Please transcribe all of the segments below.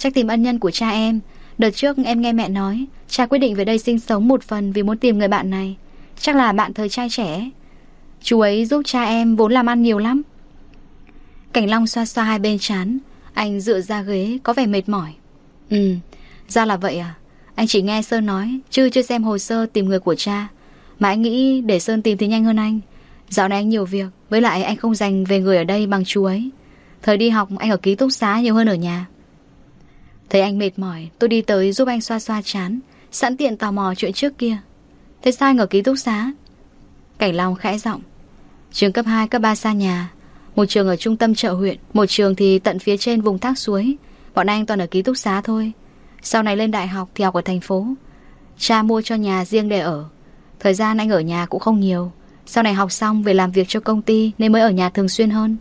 Chắc tìm ân nhân của cha em. Đợt trước em nghe mẹ nói, Cha quyết định về đây sinh sống một phần vì muốn tìm người bạn này. Chắc là bạn thời trai trẻ. Chú ấy giúp cha em vốn làm ăn nhiều lắm. Cảnh Long xoa xoa hai bên chán. Anh dựa ra ghế, có vẻ mệt mỏi. Ừ Ra là vậy à? Anh chỉ nghe Sơn nói, Chứ chưa xem hồ sơ tìm người của cha. Mà anh nghĩ để Sơn tìm thì nhanh hơn anh. Dạo này anh nhiều việc, Với lại anh không dành về người ở đây bằng chú ấy. Thời đi học, anh ở ký túc xá nhiều hơn ở nhà. Thấy anh mệt mỏi Tôi đi tới giúp anh xoa xoa chán Sẵn tiện tò mò chuyện trước kia. Thế sao anh ở ký túc xá? Cảnh Long khẽ giọng. Trường cấp 2, cấp 3 xa nhà Một trường ở trung tâm chợ huyện Một trường thì tận phía trên vùng thác suối. Bọn anh toàn ở ký túc xá thôi. Sau này lên đại học thì học ở thành phố. Cha mua cho nhà riêng để ở. Thời gian anh ở nhà cũng không nhiều. Sau này học xong về làm việc cho công ty Nên mới ở nhà thường xuyên hơn.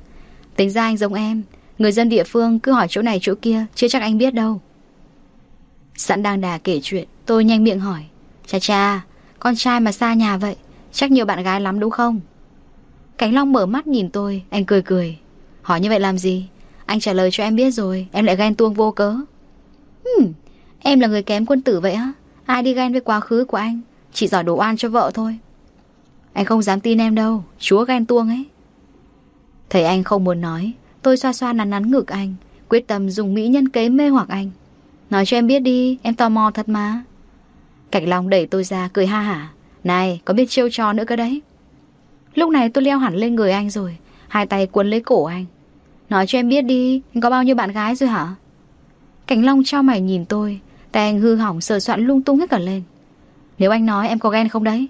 Tính ra anh giống em. Người dân địa phương cứ hỏi chỗ này chỗ kia Chưa chắc anh biết đâu. Sẵn đang đà kể chuyện Tôi nhanh miệng hỏi. Cha cha Con trai mà xa nhà vậy Chắc nhiều bạn gái lắm đúng không? Cánh Long mở mắt nhìn tôi Anh cười cười. Hỏi như vậy làm gì? Anh trả lời cho em biết rồi Em lại ghen tuông vô cớ. Hmm, Em là người kém quân tử vậy á Ai đi ghen với quá khứ của anh Chỉ giỏi đồ oan cho vợ thôi. Anh không dám tin em đâu Chúa ghen tuông ấy. Thấy anh không muốn nói Tôi xoa xoa nắn nắn ngực anh Quyết tâm dùng mỹ nhân kế mê hoặc anh. Nói cho em biết đi Em tò mò thật mà. Cảnh Long đẩy tôi ra cười ha hả. Này có biết trêu trò nữa cơ đấy? Lúc này tôi leo hẳn lên người anh rồi Hai tay quấn lấy cổ anh. Nói cho em biết đi Anh có bao nhiêu bạn gái rồi hả? Cảnh Long cho mày nhìn tôi Tay anh hư hỏng sờ soạn lung tung hết cả lên. Nếu anh nói em có ghen không đấy?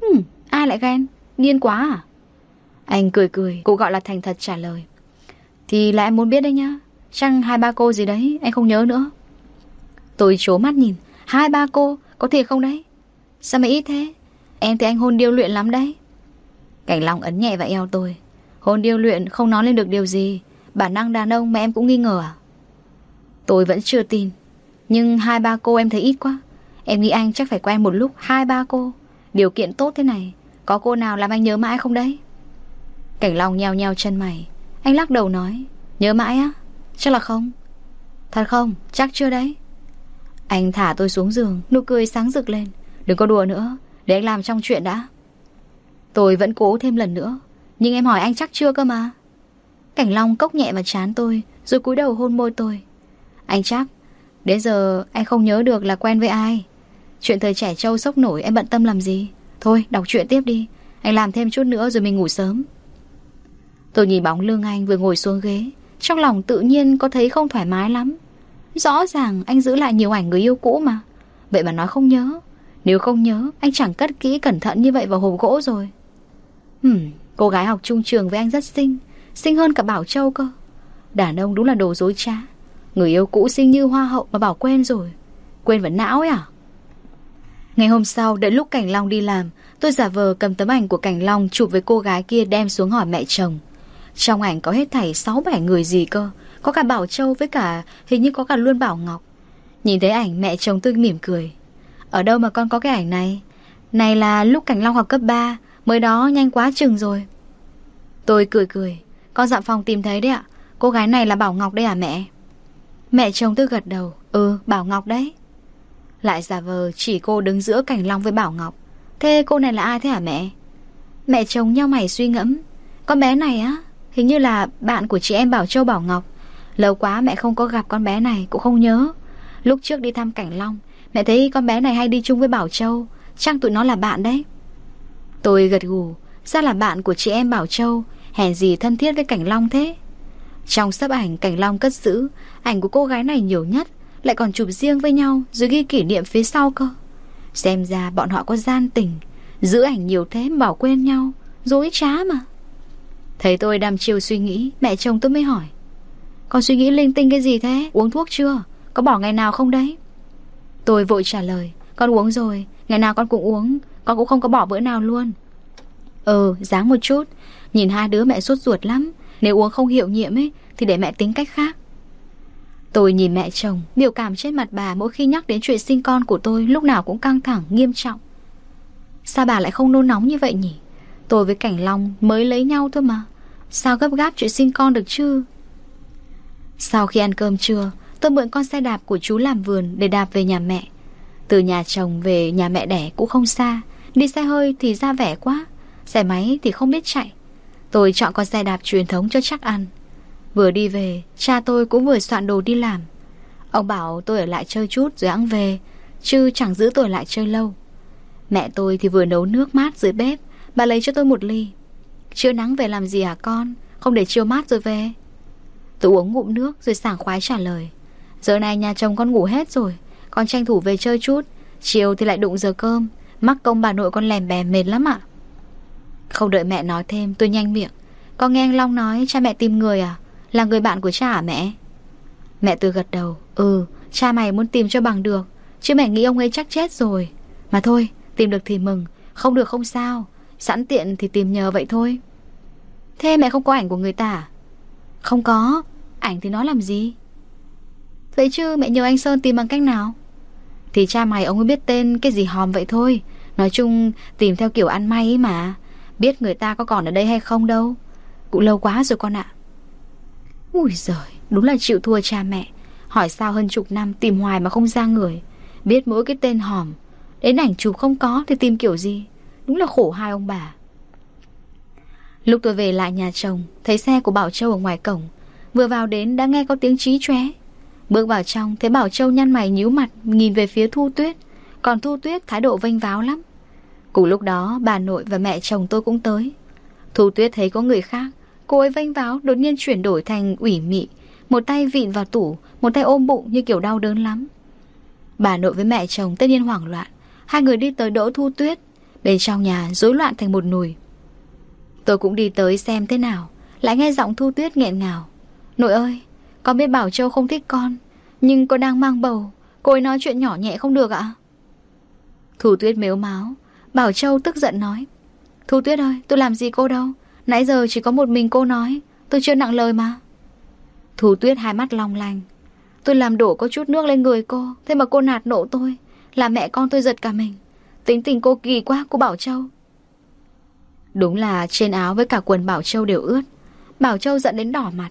Hừm, Ai lại ghen? Điên quá à? Anh cười cười Cô gọi là thành thật trả lời. Thì là em muốn biết đấy nhá. Chăng hai ba cô gì đấy Anh không nhớ nữa? Tôi chố mắt nhìn. Hai ba cô, Có thiệt không đấy? Sao mà ít thế? Em thì anh hôn điêu luyện lắm đấy. Cảnh Long ấn nhẹ vào eo tôi. Hôn điêu luyện không nói lên được điều gì. Bản năng đàn ông mà em cũng nghi ngờ à? Tôi vẫn chưa tin. Nhưng hai ba cô em thấy ít quá. Em nghĩ anh chắc phải quen một lúc hai ba cô. Điều kiện tốt thế này. Có cô nào làm anh nhớ mãi không đấy? Cảnh Long nheo nheo chân mày. Anh lắc đầu nói. Nhớ mãi á? Chắc là không. Thật không? Chắc chưa đấy. Anh thả tôi xuống giường, Nụ cười sáng rực lên. Đừng có đùa nữa, Để anh làm trong chuyện đã. Tôi vẫn cố thêm lần nữa, Nhưng em hỏi anh chắc chưa cơ mà. Cảnh Long cốc nhẹ vào chán tôi, Rồi cúi đầu hôn môi tôi. Anh chắc, Đến giờ anh không nhớ được là quen với ai. Chuyện thời trẻ trâu sốc nổi em bận tâm làm gì? Thôi, đọc chuyện tiếp đi, Anh làm thêm chút nữa rồi mình ngủ sớm. Tôi nhìn bóng lưng anh vừa ngồi xuống ghế, Trong lòng tự nhiên có thấy không thoải mái lắm. Rõ ràng anh giữ lại nhiều ảnh người yêu cũ mà. Vậy mà nói không nhớ. Nếu không nhớ, Anh chẳng cất kỹ cẩn thận như vậy vào hộp gỗ rồi. Hừm, cô gái học trung trường với anh rất xinh. Xinh hơn cả Bảo Châu cơ. Đàn ông đúng là đồ dối trá. Người yêu cũ xinh như hoa hậu mà bảo quên rồi. Quên vẫn não ấy à? Ngày hôm sau, đợi lúc Cảnh Long đi làm, Tôi giả vờ cầm tấm ảnh của Cảnh Long Chụp với cô gái kia đem xuống hỏi mẹ chồng. Trong ảnh có hết thảy 6-7 người gì cơ. Có cả Bảo Châu với cả, Hình như có cả luôn Bảo Ngọc. Nhìn thấy ảnh, mẹ chồng tôi mỉm cười. Ở đâu mà con có cái ảnh này? Này là lúc Cảnh Long học cấp 3 Mới đó nhanh quá chừng rồi. Tôi cười cười Con dặm dạ phòng tìm thấy đấy ạ. Cô gái này là Bảo Ngọc đấy à mẹ? Mẹ chồng tôi gật đầu Ừ Bảo Ngọc đấy. Lại giả vờ chỉ cô đứng giữa Cảnh Long với Bảo Ngọc. Thế cô này là ai thế hả mẹ? Mẹ chồng nhau mày suy ngẫm. Con bé này á, Hình như là bạn của chị em Bảo Châu Bảo Ngọc. Lâu quá mẹ không có gặp con bé này, Cũng không nhớ. Lúc trước đi thăm Cảnh Long, Mẹ thấy con bé này hay đi chung với Bảo Châu. Chắc tụi nó là bạn đấy. Tôi gật gù, Ra là bạn của chị em Bảo Châu, Hèn gì thân thiết với Cảnh Long thế. Trong sắp ảnh Cảnh Long cất giữ, Ảnh của cô gái này nhiều nhất, Lại còn chụp riêng với nhau Rồi ghi kỷ niệm phía sau cơ. Xem ra bọn họ có gian tình, Giữ ảnh nhiều thế bảo bỏ quên nhau, Dối trá mà. Thấy tôi đăm chiều suy nghĩ, Mẹ chồng tôi mới hỏi. Con suy nghĩ linh tinh cái gì thế? Uống thuốc chưa? Có bỏ ngày nào không đấy? Tôi vội trả lời. Con uống rồi. Ngày nào con cũng uống. Con cũng không có bỏ bữa nào luôn. Ừ dáng một chút. Nhìn hai đứa mẹ sốt ruột lắm. Nếu uống không hiệu nhiệm ấy Thì để mẹ tính cách khác. Tôi nhìn mẹ chồng. Biểu cảm trên mặt bà mỗi khi nhắc đến chuyện sinh con của tôi Lúc nào cũng căng thẳng, nghiêm trọng. Sao bà lại không nôn nóng như vậy nhỉ? Tôi với Cảnh Long mới lấy nhau thôi mà. Sao gấp gáp chuyện sinh con được chứ? Sau khi ăn cơm trưa, Tôi mượn con xe đạp của chú làm vườn để đạp về nhà mẹ. Từ nhà chồng về nhà mẹ đẻ cũng không xa. Đi xe hơi thì ra vẻ quá, Xe máy thì không biết chạy. Tôi chọn con xe đạp truyền thống cho chắc ăn. Vừa đi về, Cha tôi cũng vừa soạn đồ đi làm. Ông bảo tôi ở lại chơi chút rồi ăn về, Chứ chẳng giữ tôi lại chơi lâu. Mẹ tôi thì vừa nấu nước mát dưới bếp, Bà lấy cho tôi một ly. Trưa nắng về làm gì hả con? Không để chiều mát rồi về. Tôi uống ngụm nước rồi sảng khoái trả lời. Giờ này nhà chồng con ngủ hết rồi, Con tranh thủ về chơi chút. Chiều thì lại đụng giờ cơm, Mắc công bà nội con lèm bè mệt lắm ạ. Không đợi mẹ nói thêm, tôi nhanh miệng. Con nghe anh Long nói cha mẹ tìm người à? Là người bạn của cha à mẹ? Mẹ tôi gật đầu. Ừ cha mày muốn tìm cho bằng được. Chứ mẹ nghĩ ông ấy chắc chết rồi. Mà thôi, tìm được thì mừng, Không được không sao. Sẵn tiện thì tìm nhờ vậy thôi. Thế mẹ không có ảnh của người ta à? Không có. Ảnh thì nói làm gì? Vậy chứ mẹ nhờ anh Sơn tìm bằng cách nào? Thì cha mày ông ấy biết tên cái gì hòm vậy thôi. Nói chung tìm theo kiểu ăn may ấy mà. Biết người ta có còn ở đây hay không đâu. Cũng lâu quá rồi con ạ. Ui giời Đúng là chịu thua cha mẹ. Hỏi sao hơn chục năm tìm hoài mà không ra người. Biết mỗi cái tên hòm. Đến ảnh chụp không có thì tìm kiểu gì? Đúng là khổ hai ông bà Lúc tôi về lại nhà chồng, Thấy xe của Bảo Châu ở ngoài cổng. Vừa vào đến đã nghe có tiếng trí chóe. Bước vào trong, thấy Bảo Châu nhăn mày nhíu mặt, Nhìn về phía Thu Tuyết. Còn Thu Tuyết thái độ vênh váo lắm. Cùng lúc đó, bà nội và mẹ chồng tôi cũng tới. Thu Tuyết thấy có người khác. Cô ấy vênh váo, đột nhiên chuyển đổi thành ủy mị. Một tay vịn vào tủ, Một tay ôm bụng như kiểu đau đớn lắm. Bà nội với mẹ chồng tất nhiên hoảng loạn. Hai người đi tới đỗ Thu Tuyết. Bên trong nhà rối loạn thành một nùi Tôi cũng đi tới xem thế nào, Lại nghe giọng Thu Tuyết nghẹn ngào. Nội ơi, Con biết Bảo Châu không thích con, Nhưng con đang mang bầu, Cô ấy nói chuyện nhỏ nhẹ không được ạ. Thu Tuyết mếu máu, Bảo Châu tức giận nói. Thu Tuyết ơi, tôi làm gì cô đâu, Nãy giờ chỉ có một mình cô nói, Tôi chưa nặng lời mà. Thu Tuyết hai mắt long lanh. Tôi làm đổ có chút nước lên người cô, Thế mà cô nạt nộ tôi, Là mẹ con tôi giật cả mình. Tính tình cô kỳ quá cô Bảo Châu Đúng là trên áo với cả quần Bảo Châu đều ướt. Bảo Châu giận đến đỏ mặt.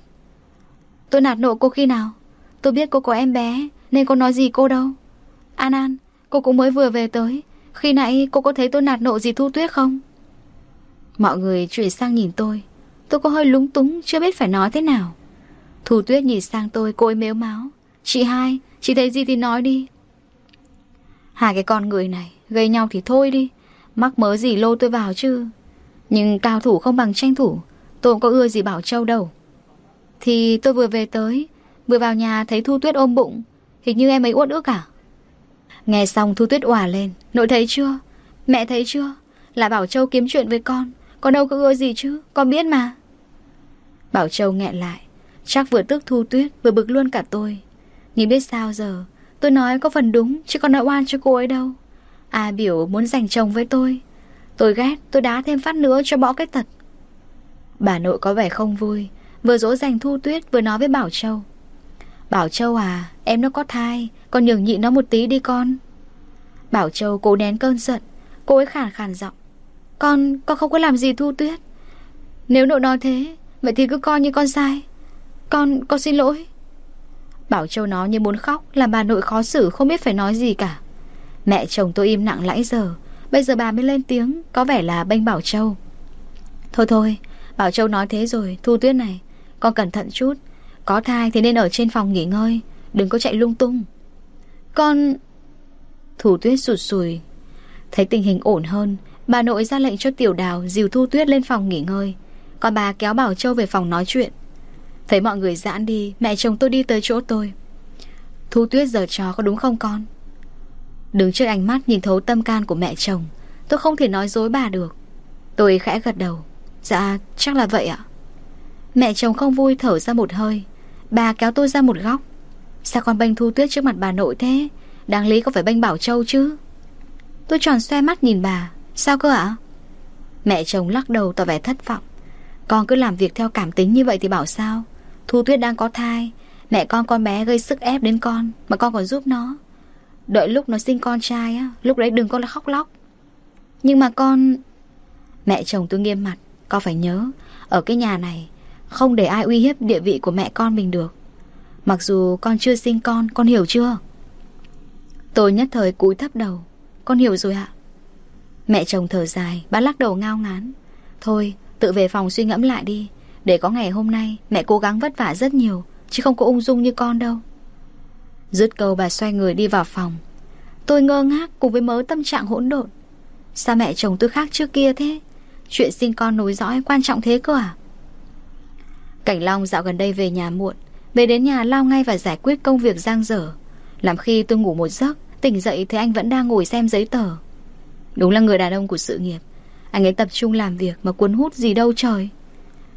Tôi nạt nộ cô khi nào? Tôi biết cô có em bé, Nên cô nói gì cô đâu. An An, Cô cũng mới vừa về tới. Khi nãy cô có thấy tôi nạt nộ gì Thu Tuyết không? Mọi người chuyển sang nhìn tôi. Tôi có hơi lúng túng, Chưa biết phải nói thế nào. Thu Tuyết nhìn sang tôi, cô ấy mếu máu. Chị hai, Chị thấy gì thì nói đi. Hai cái con người này, Gây nhau thì thôi đi. Mắc mớ gì lô tôi vào chứ? Nhưng cao thủ không bằng tranh thủ, Tôi không có ưa gì Bảo Châu đâu. Thì tôi vừa về tới, Vừa vào nhà thấy Thu Tuyết ôm bụng, Hình như em ấy uất ức cả Nghe xong Thu Tuyết òa lên, Nội thấy chưa? Mẹ thấy chưa? Là Bảo Châu kiếm chuyện với con Con đâu có ưa gì chứ, Con biết mà. Bảo Châu nghẹn lại, Chắc vừa tức Thu Tuyết, vừa bực luôn cả tôi. Nhưng biết sao giờ, Tôi nói có phần đúng, Chứ còn nói oan cho cô ấy đâu. À biểu muốn giành chồng với tôi Tôi ghét tôi đá thêm phát nữa cho bỏ cái tật. Bà nội có vẻ không vui Vừa dỗ dành Thu Tuyết vừa nói với Bảo Châu. Bảo Châu à Em nó có thai Con nhường nhịn nó một tí đi con. Bảo Châu cố nén cơn giận Cô ấy khàn khàn giọng. Con, con không có làm gì Thu Tuyết. Nếu nội nói thế Vậy thì cứ coi như con sai. Con, con xin lỗi. Bảo Châu nó như muốn khóc Làm bà nội khó xử không biết phải nói gì cả. Mẹ chồng tôi im lặng lãi giờ Bây giờ bà mới lên tiếng, Có vẻ là bênh Bảo Châu. Thôi thôi, Bảo Châu nói thế rồi, Thu tuyết này, Con cẩn thận chút. Có thai thì nên ở trên phòng nghỉ ngơi, Đừng có chạy lung tung. Con Thủ tuyết sụt sùi. Thấy tình hình ổn hơn, Bà nội ra lệnh cho tiểu đào dìu thu tuyết lên phòng nghỉ ngơi. Còn bà kéo Bảo Châu về phòng nói chuyện. Thấy mọi người giãn đi, Mẹ chồng tôi đi tới chỗ tôi. Thu tuyết giờ trò có đúng không con? Đứng trước ánh mắt nhìn thấu tâm can của mẹ chồng, Tôi không thể nói dối bà được. Tôi khẽ gật đầu. Dạ chắc là vậy ạ. Mẹ chồng không vui thở ra một hơi. Bà kéo tôi ra một góc. Sao con bênh thu tuyết trước mặt bà nội thế? Đáng lý có phải bênh Bảo Châu chứ? Tôi tròn xoe mắt nhìn bà. Sao cơ ạ? Mẹ chồng lắc đầu tỏ vẻ thất vọng. Con cứ làm việc theo cảm tính như vậy thì bảo sao? Thu tuyết đang có thai. Mẹ con con bé gây sức ép đến con Mà con còn giúp nó. Đợi lúc nó sinh con trai á, Lúc đấy đừng có là khóc lóc. Nhưng mà con, Mẹ chồng tôi nghiêm mặt, Con phải nhớ, Ở cái nhà này Không để ai uy hiếp địa vị của mẹ con mình được. Mặc dù con chưa sinh con Con hiểu chưa? Tôi nhất thời cúi thấp đầu. Con hiểu rồi ạ. Mẹ chồng thở dài Bà lắc đầu ngao ngán. Thôi, tự về phòng suy ngẫm lại đi, Để có ngày hôm nay Mẹ cố gắng vất vả rất nhiều, Chứ không có ung dung như con đâu. Dứt câu bà xoay người đi vào phòng. Tôi ngơ ngác cùng với mớ tâm trạng hỗn độn. Sao mẹ chồng tôi khác trước kia thế? Chuyện sinh con nối dõi quan trọng thế cơ à? Cảnh Long dạo gần đây về nhà muộn, Về đến nhà lao ngay và giải quyết công việc giang dở. Làm khi tôi ngủ một giấc, Tỉnh dậy thì anh vẫn đang ngồi xem giấy tờ. Đúng là người đàn ông của sự nghiệp. Anh ấy tập trung làm việc mà cuốn hút gì đâu trời.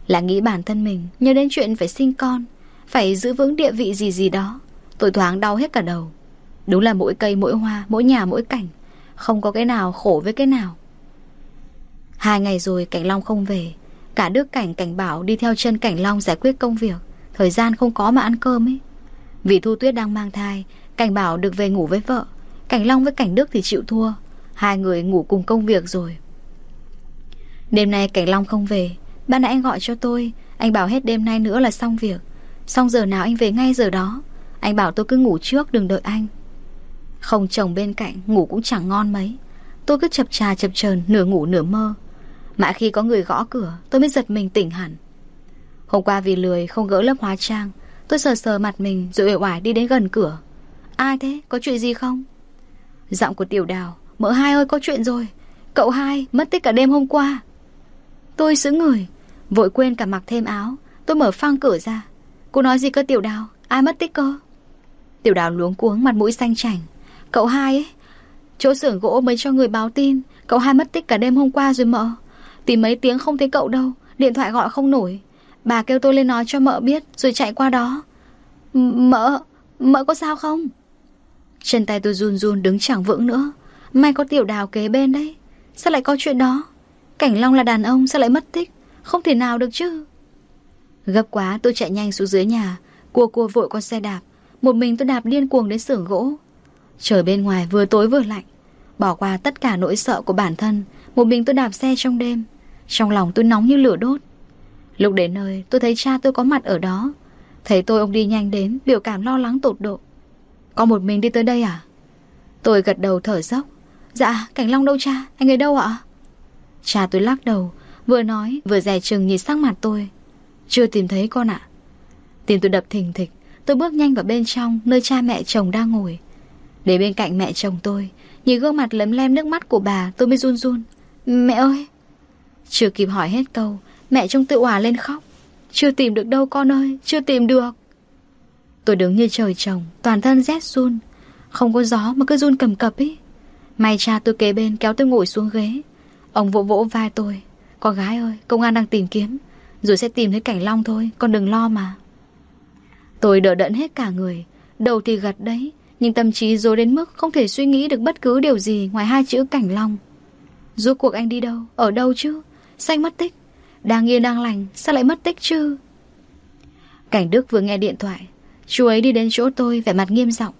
Là nghĩ bản thân mình Nhớ đến chuyện phải sinh con, Phải giữ vững địa vị gì gì đó. Tôi thoáng đau hết cả đầu. Đúng là mỗi cây, mỗi hoa, Mỗi nhà, mỗi cảnh. Không có cái nào khổ với cái nào. Hai ngày rồi Cảnh Long không về. Cả Đức Cảnh Cảnh Bảo đi theo chân Cảnh Long giải quyết công việc. Thời gian không có mà ăn cơm ấy. Vì Thu Tuyết đang mang thai, Cảnh Bảo được về ngủ với vợ. Cảnh Long với Cảnh Đức thì chịu thua. Hai người ngủ cùng công việc rồi. Đêm nay Cảnh Long không về. Ban nãy anh gọi cho tôi. Anh bảo hết đêm nay nữa là xong việc. Xong giờ nào anh về ngay giờ đó. Anh bảo tôi cứ ngủ trước, đừng đợi anh. Không, chồng bên cạnh Ngủ cũng chẳng ngon mấy. Tôi cứ chập trà, chập chờn, nửa ngủ nửa mơ. Mãi khi có người gõ cửa, Tôi mới giật mình tỉnh hẳn. Hôm qua vì lười, không gỡ lớp hóa trang, Tôi sờ sờ mặt mình rồi uể oải đi đến gần cửa. Ai thế? Có chuyện gì không? Giọng của tiểu đào, Mợ hai ơi, có chuyện rồi. Cậu hai mất tích cả đêm hôm qua. Tôi sững người, Vội quên cả mặc thêm áo. Tôi mở phang cửa ra. Cô nói gì cơ, tiểu đào? Ai mất tích cơ? Tiểu đào luống cuống mặt mũi xanh chảnh. Cậu hai ấy, Chỗ xưởng gỗ mới cho người báo tin, Cậu hai mất tích cả đêm hôm qua rồi mợ. Tìm mấy tiếng không thấy cậu đâu, Điện thoại gọi không nổi. Bà kêu tôi lên nói cho mợ biết, Rồi chạy qua đó. M, Mợ Mợ có sao không? Chân tay tôi run run đứng chẳng vững nữa. May có tiểu đào kế bên đấy. Sao lại có chuyện đó? Cảnh Long là đàn ông, sao lại mất tích? Không thể nào được chứ. Gấp quá, tôi chạy nhanh xuống dưới nhà. Cua cua vội con xe đạp. Một mình tôi đạp điên cuồng đến xưởng gỗ. Trời bên ngoài vừa tối vừa lạnh. Bỏ qua tất cả nỗi sợ của bản thân, Một mình tôi đạp xe trong đêm. Trong lòng tôi nóng như lửa đốt. Lúc đến nơi, tôi thấy cha tôi có mặt ở đó. Thấy tôi, ông đi nhanh đến, Biểu cảm lo lắng tột độ. Có một mình đi tới đây à? Tôi gật đầu thở dốc. Dạ Cảnh Long đâu cha? Anh ấy đâu ạ? Cha tôi lắc đầu, Vừa nói, vừa rè chừng nhìn sắc mặt tôi. Chưa tìm thấy con ạ. Tim tôi đập thình thịch. Tôi bước nhanh vào bên trong, Nơi cha mẹ chồng đang ngồi. Để bên cạnh mẹ chồng tôi, Nhìn gương mặt lấm lem nước mắt của bà, Tôi mới run run. Mẹ ơi! Chưa kịp hỏi hết câu, Mẹ trông tự òa lên khóc. Chưa tìm được đâu con ơi, Chưa tìm được. Tôi đứng như trời trồng, Toàn thân rét run. Không có gió mà cứ run cầm cập ý. May cha tôi kế bên kéo tôi ngồi xuống ghế. Ông vỗ vỗ vai tôi. Con gái ơi, công an đang tìm kiếm. Rồi sẽ tìm thấy cảnh long thôi, Con đừng lo mà. Tôi đỡ đẫn hết cả người. Đầu thì gật đấy, Nhưng tâm trí dối đến mức không thể suy nghĩ được bất cứ điều gì Ngoài hai chữ cảnh long. Rốt cuộc anh đi đâu? Ở đâu chứ? Xanh mất tích. Đang yên đang lành, Sao lại mất tích chứ? Cảnh Đức vừa nghe điện thoại. Chú ấy đi đến chỗ tôi, vẻ mặt nghiêm giọng.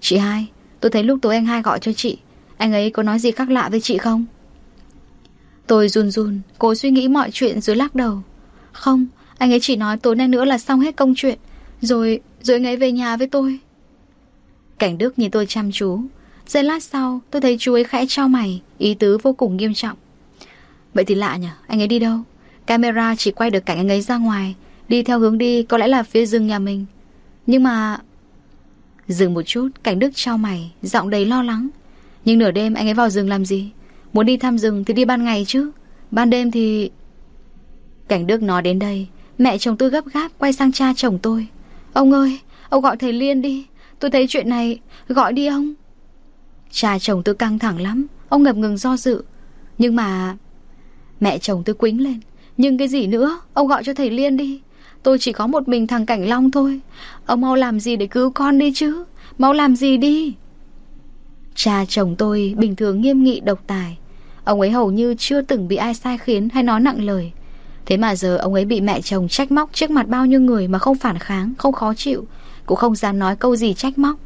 Chị hai, Tôi thấy lúc tối anh hai gọi cho chị. Anh ấy có nói gì khác lạ với chị không? Tôi run run, Cố suy nghĩ mọi chuyện rồi lắc đầu. Không, Anh ấy chỉ nói tối nay nữa là xong hết công chuyện. Rồi Rồi anh ấy về nhà với tôi. Cảnh Đức nhìn tôi chăm chú. Giây lát sau, tôi thấy chú ấy khẽ trao mày, Ý tứ vô cùng nghiêm trọng. Vậy thì lạ nhỉ, Anh ấy đi đâu? Camera chỉ quay được cảnh anh ấy ra ngoài, Đi theo hướng đi có lẽ là phía rừng nhà mình. Nhưng mà Dừng một chút, Cảnh Đức trao mày, Giọng đầy lo lắng. Nhưng nửa đêm anh ấy vào rừng làm gì? Muốn đi thăm rừng thì đi ban ngày chứ. Ban đêm thì Cảnh Đức nói đến đây, Mẹ chồng tôi gấp gáp quay sang cha chồng tôi. Ông ơi, Ông gọi thầy Liên đi. Tôi thấy chuyện này, Gọi đi ông. Cha chồng tôi căng thẳng lắm, Ông ngập ngừng do dự. Nhưng mà Mẹ chồng tôi quính lên. Nhưng cái gì nữa, Ông gọi cho thầy Liên đi. Tôi chỉ có một mình thằng Cảnh Long thôi. Ông mau làm gì để cứu con đi chứ? Mau làm gì đi? Cha chồng tôi bình thường nghiêm nghị độc tài. Ông ấy hầu như chưa từng bị ai sai khiến hay nói nặng lời. Thế mà giờ ông ấy bị mẹ chồng trách móc trước mặt bao nhiêu người mà không phản kháng, không khó chịu Cũng không dám nói câu gì trách móc.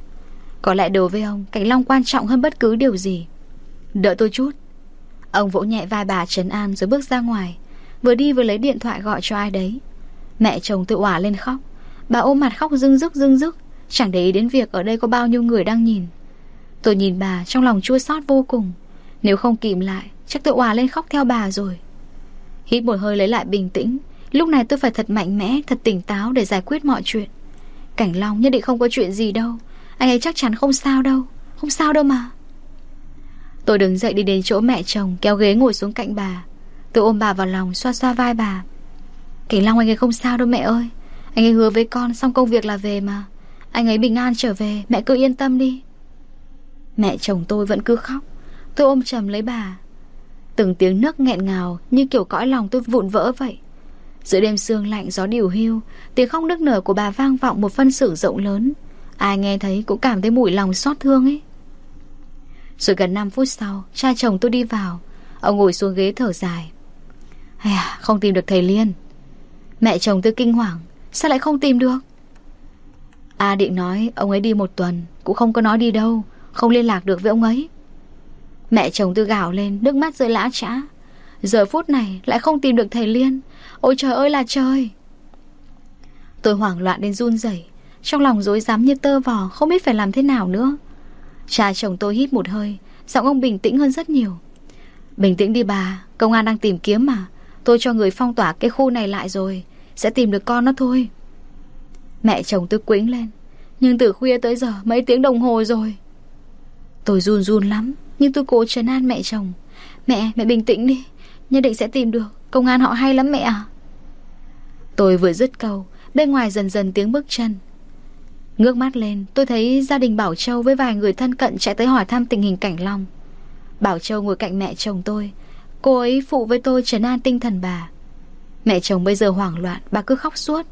Có lẽ đối với ông, Cảnh Long quan trọng hơn bất cứ điều gì. Đợi tôi chút. Ông vỗ nhẹ vai bà Trấn An rồi bước ra ngoài Vừa đi vừa lấy điện thoại gọi cho ai đấy. Mẹ chồng tự òa lên khóc. Bà ôm mặt khóc rưng rức rưng rức. Chẳng để ý đến việc ở đây có bao nhiêu người đang nhìn. Tôi nhìn bà trong lòng chua xót vô cùng. Nếu không kìm lại Chắc tôi òa lên khóc theo bà rồi. Hít một hơi lấy lại bình tĩnh. Lúc này tôi phải thật mạnh mẽ, Thật tỉnh táo để giải quyết mọi chuyện. Cảnh Long nhất định không có chuyện gì đâu. Anh ấy chắc chắn không sao đâu. Không sao đâu mà. Tôi đứng dậy đi đến chỗ mẹ chồng, Kéo ghế ngồi xuống cạnh bà. Tôi ôm bà vào lòng, xoa xoa vai bà. Cảnh Long, anh ấy không sao đâu mẹ ơi. Anh ấy hứa với con, xong công việc là về mà. Anh ấy bình an trở về, Mẹ cứ yên tâm đi. Mẹ chồng tôi vẫn cứ khóc. Tôi ôm chầm lấy bà. Từng tiếng nấc nghẹn ngào Như kiểu cõi lòng tôi vụn vỡ vậy. Giữa đêm sương lạnh gió điều hưu Tiếng khóc nức nở của bà vang vọng một phân xưởng rộng lớn. Ai nghe thấy cũng cảm thấy mùi lòng xót thương ấy. Rồi gần 5 phút sau Cha chồng tôi đi vào. Ông ngồi xuống ghế thở dài. À, Không tìm được thầy Liên. Mẹ chồng tôi kinh hoàng Sao lại không tìm được? A định nói ông ấy đi một tuần Cũng không có nói đi đâu Không liên lạc được với ông ấy. Mẹ chồng tôi gào lên, Nước mắt rơi lã trã Giờ phút này lại không tìm được thầy Liên. Ôi trời ơi là trời! Tôi hoảng loạn đến run rẩy, Trong lòng rối rắm như tơ vò, Không biết phải làm thế nào nữa. Cha chồng tôi hít một hơi, Giọng ông bình tĩnh hơn rất nhiều. Bình tĩnh đi bà, Công an đang tìm kiếm mà. Tôi cho người phong tỏa cái khu này lại rồi, Sẽ tìm được con nó thôi. Mẹ chồng tôi quĩnh lên, Nhưng từ khuya tới giờ mấy tiếng đồng hồ rồi. Tôi run run lắm. Nhưng tôi cố trấn an mẹ chồng. Mẹ, mẹ bình tĩnh đi. Nhất định sẽ tìm được. Công an họ hay lắm mẹ à Tôi vừa dứt câu Bên ngoài dần dần tiếng bước chân. Ngước mắt lên tôi thấy gia đình Bảo Châu Với vài người thân cận chạy tới hỏi thăm tình hình Cảnh Long. Bảo Châu ngồi cạnh mẹ chồng tôi. Cô ấy phụ với tôi trấn an tinh thần bà. Mẹ chồng bây giờ hoảng loạn Bà cứ khóc suốt.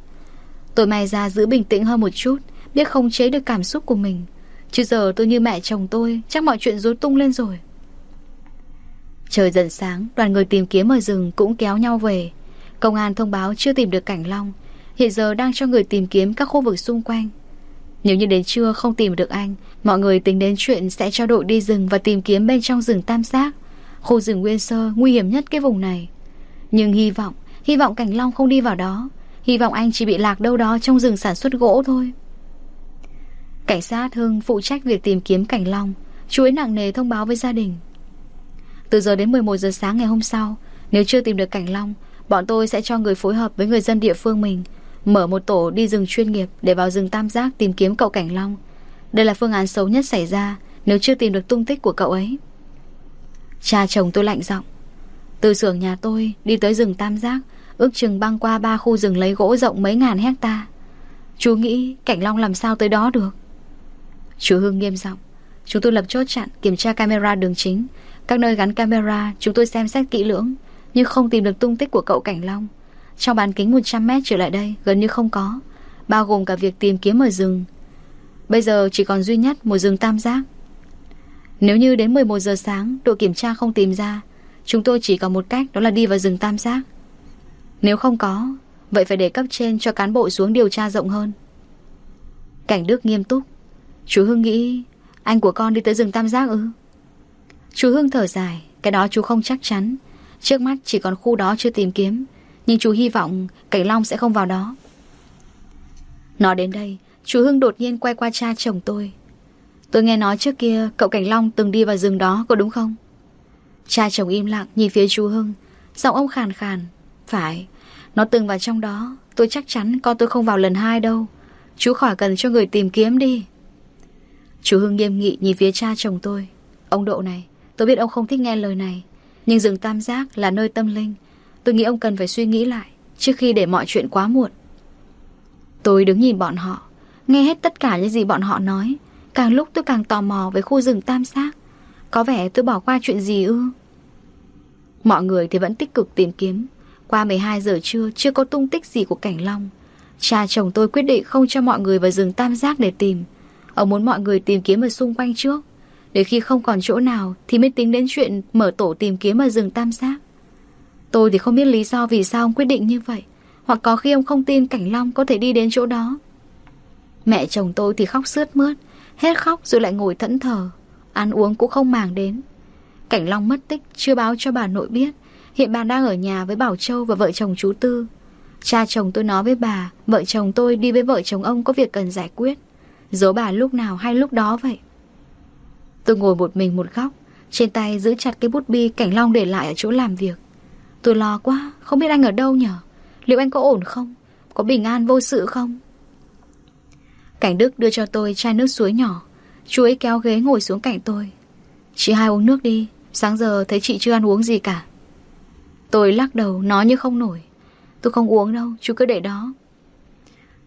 Tôi may ra giữ bình tĩnh hơn một chút Biết không chế được cảm xúc của mình. Chứ giờ tôi như mẹ chồng tôi, Chắc mọi chuyện rối tung lên rồi. Trời dần sáng, Đoàn người tìm kiếm ở rừng cũng kéo nhau về. Công an thông báo chưa tìm được Cảnh Long. Hiện giờ đang cho người tìm kiếm các khu vực xung quanh. Nếu như đến trưa không tìm được anh, Mọi người tính đến chuyện sẽ cho đội đi rừng Và tìm kiếm bên trong rừng Tam Giác. Khu rừng Nguyên Sơ, nguy hiểm nhất cái vùng này. Nhưng hy vọng Hy vọng Cảnh Long không đi vào đó. Hy vọng anh chỉ bị lạc đâu đó trong rừng sản xuất gỗ thôi. Cảnh sát Hưng phụ trách việc tìm kiếm Cảnh Long. Chú ý nặng nề thông báo với gia đình. Từ giờ đến 11 giờ sáng ngày hôm sau, Nếu chưa tìm được Cảnh Long, Bọn tôi sẽ cho người phối hợp với người dân địa phương mình Mở một tổ đi rừng chuyên nghiệp Để vào rừng Tam Giác tìm kiếm cậu Cảnh Long. Đây là phương án xấu nhất xảy ra Nếu chưa tìm được tung tích của cậu ấy. Cha chồng tôi lạnh giọng. Từ xưởng nhà tôi đi tới rừng Tam Giác, Ước chừng băng qua ba khu rừng lấy gỗ rộng mấy ngàn hecta. Chú nghĩ Cảnh Long làm sao tới đó được? Chú Hưng nghiêm giọng. Chúng tôi lập chốt chặn, kiểm tra camera đường chính. Các nơi gắn camera, chúng tôi xem xét kỹ lưỡng, Nhưng không tìm được tung tích của cậu Cảnh Long. Trong bán kính 100 mét trở lại đây, Gần như không có, Bao gồm cả việc tìm kiếm ở rừng. Bây giờ chỉ còn duy nhất một rừng tam giác. Nếu như đến 11 giờ sáng, Đội kiểm tra không tìm ra, Chúng tôi chỉ có một cách, đó là đi vào rừng tam giác. Nếu không có, Vậy phải để cấp trên cho cán bộ xuống điều tra rộng hơn. Cảnh Đức nghiêm túc. Chú Hưng nghĩ Anh của con đi tới rừng Tam Giác ư? Chú Hưng thở dài, Cái đó chú không chắc chắn. Trước mắt chỉ còn khu đó chưa tìm kiếm, Nhưng chú hy vọng Cảnh Long sẽ không vào đó. Nói đến đây, Chú Hưng đột nhiên quay qua cha chồng tôi. Tôi nghe nói trước kia Cậu Cảnh Long từng đi vào rừng đó, có đúng không? Cha chồng im lặng nhìn phía chú Hưng Giọng ông khàn khàn. Phải, Nó từng vào trong đó, Tôi chắc chắn con tôi không vào lần hai đâu. Chú khỏi cần cho người tìm kiếm đi. Chú Hưng nghiêm nghị nhìn phía cha chồng tôi. Ông Độ này, Tôi biết ông không thích nghe lời này, Nhưng rừng Tam Giác là nơi tâm linh. Tôi nghĩ ông cần phải suy nghĩ lại Trước khi để mọi chuyện quá muộn. Tôi đứng nhìn bọn họ, Nghe hết tất cả những gì bọn họ nói. Càng lúc tôi càng tò mò về khu rừng Tam Giác. Có vẻ tôi bỏ qua chuyện gì ư? Mọi người thì vẫn tích cực tìm kiếm. Qua 12 giờ trưa, Chưa có tung tích gì của Cảnh Long. Cha chồng tôi quyết định không cho mọi người vào rừng Tam Giác để tìm. Ông muốn mọi người tìm kiếm ở xung quanh trước. Để khi không còn chỗ nào Thì mới tính đến chuyện mở tổ tìm kiếm ở rừng Tam Giác. Tôi thì không biết lý do vì sao ông quyết định như vậy, Hoặc có khi ông không tin Cảnh Long có thể đi đến chỗ đó. Mẹ chồng tôi thì khóc sướt mướt, Hết khóc rồi lại ngồi thẫn thờ, Ăn uống cũng không màng đến. Cảnh Long mất tích chưa báo cho bà nội biết, Hiện bà đang ở nhà với Bảo Châu và vợ chồng chú Tư. Cha chồng tôi nói với bà, Vợ chồng tôi đi với vợ chồng ông có việc cần giải quyết. Giấu bà lúc nào hay lúc đó vậy? Tôi ngồi một mình một góc, Trên tay giữ chặt cái bút bi Cảnh Long để lại ở chỗ làm việc. Tôi lo quá, Không biết anh ở đâu nhở? Liệu anh có ổn không? Có bình an vô sự không? Cảnh Đức đưa cho tôi chai nước suối nhỏ. Chú ấy kéo ghế ngồi xuống cạnh tôi. Chị hai uống nước đi, Sáng giờ thấy chị chưa ăn uống gì cả. Tôi lắc đầu nói như không nổi. Tôi không uống đâu, Chú cứ để đó.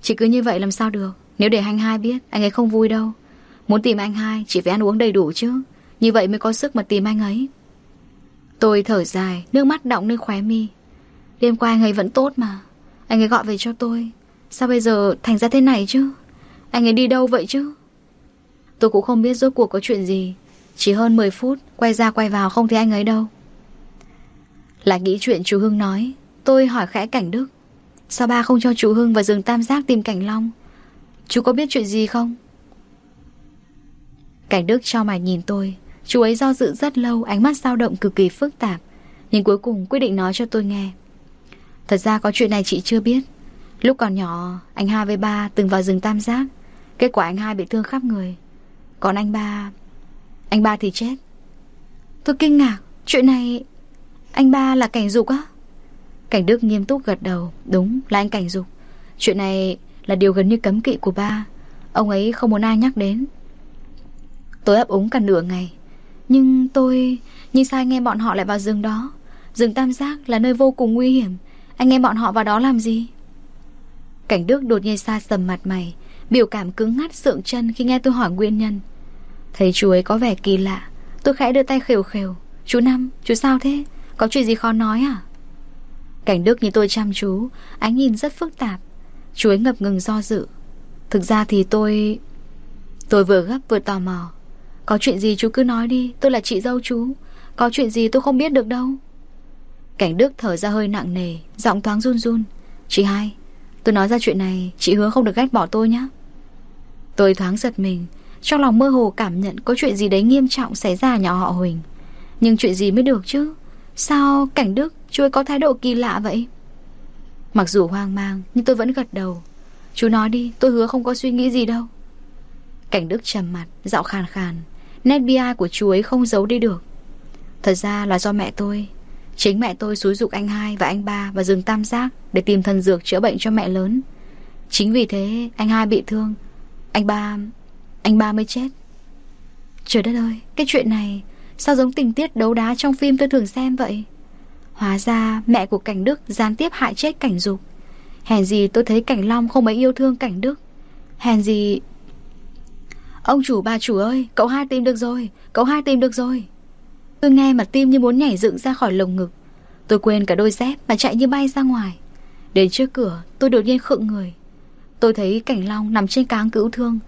Chị cứ như vậy làm sao được? Nếu để anh hai biết, Anh ấy không vui đâu. Muốn tìm anh hai, chỉ phải ăn uống đầy đủ chứ. Như vậy mới có sức mà tìm anh ấy. Tôi thở dài, Nước mắt đọng lên khóe mi. Đêm qua anh ấy vẫn tốt mà. Anh ấy gọi về cho tôi. Sao bây giờ thành ra thế này chứ? Anh ấy đi đâu vậy chứ? Tôi cũng không biết rốt cuộc có chuyện gì. Chỉ hơn 10 phút, Quay ra quay vào không thấy anh ấy đâu. Lại nghĩ chuyện chú Hưng nói, Tôi hỏi khẽ Cảnh Đức. Sao ba không cho chú Hưng và rừng Tam Giác tìm Cảnh Long? Chú có biết chuyện gì không? Cảnh Đức cho mày nhìn tôi. Chú ấy do dự rất lâu, Ánh mắt dao động cực kỳ phức tạp. Nhưng cuối cùng quyết định nói cho tôi nghe. Thật ra có chuyện này chị chưa biết. Lúc còn nhỏ, Anh hai với ba từng vào rừng Tam Giác. Kết quả anh hai bị thương khắp người. Còn anh ba Anh ba thì chết. Tôi kinh ngạc, Chuyện này, Anh ba là cảnh dục á? Cảnh Đức nghiêm túc gật đầu. Đúng, là anh cảnh dục. Chuyện này là điều gần như cấm kỵ của ba. Ông ấy không muốn ai nhắc đến. Tôi ấp úng cả nửa ngày Nhưng tôi Nhưng sao anh em bọn họ lại vào rừng đó? Rừng Tam Giác là nơi vô cùng nguy hiểm. Anh em bọn họ vào đó làm gì? Cảnh Đức đột nhiên xa sầm mặt mày Biểu cảm cứng ngắt sượng chân khi nghe tôi hỏi nguyên nhân. Thấy chú ấy có vẻ kỳ lạ Tôi khẽ đưa tay khều khều. Chú Năm, chú sao thế? Có chuyện gì khó nói à? Cảnh Đức nhìn tôi chăm chú Ánh nhìn rất phức tạp. Chú ấy ngập ngừng do dự. Thực ra thì tôi... Tôi vừa gấp vừa tò mò. Có chuyện gì chú cứ nói đi, Tôi là chị dâu chú. Có chuyện gì tôi không biết được đâu. Cảnh Đức thở ra hơi nặng nề, Giọng thoáng run run. Chị hai, Tôi nói ra chuyện này, Chị hứa không được ghét bỏ tôi nhé Tôi thoáng giật mình, Trong lòng mơ hồ cảm nhận có chuyện gì đấy nghiêm trọng xảy ra nhà họ Huỳnh. Nhưng chuyện gì mới được chứ? Sao cảnh Đức chú ấy có thái độ kỳ lạ vậy? Mặc dù hoang mang, Nhưng tôi vẫn gật đầu. Chú nói đi, tôi hứa không có suy nghĩ gì đâu. Cảnh Đức trầm mặt dạo khàn khàn. Nét bi ai của chú ấy không giấu đi được. Thật ra là do mẹ tôi. Chính mẹ tôi xúi dục anh hai và anh ba Và rừng tam giác Để tìm thần dược chữa bệnh cho mẹ lớn. Chính vì thế, anh hai bị thương. Anh ba Anh ba mới chết. Trời đất ơi, Cái chuyện này, Sao giống tình tiết đấu đá trong phim tôi thường xem vậy? Hóa ra mẹ của Cảnh Đức gián tiếp hại chết Cảnh Dục. Hèn gì tôi thấy Cảnh Long không mấy yêu thương Cảnh Đức. Hèn gì Ông chủ bà chủ ơi, Cậu hai tìm được rồi, Cậu hai tìm được rồi. Tôi nghe mà tim như muốn nhảy dựng ra khỏi lồng ngực. Tôi quên cả đôi dép mà chạy như bay ra ngoài. Đến trước cửa, tôi đột nhiên khựng người. Tôi thấy Cảnh Long nằm trên cáng cứu thương.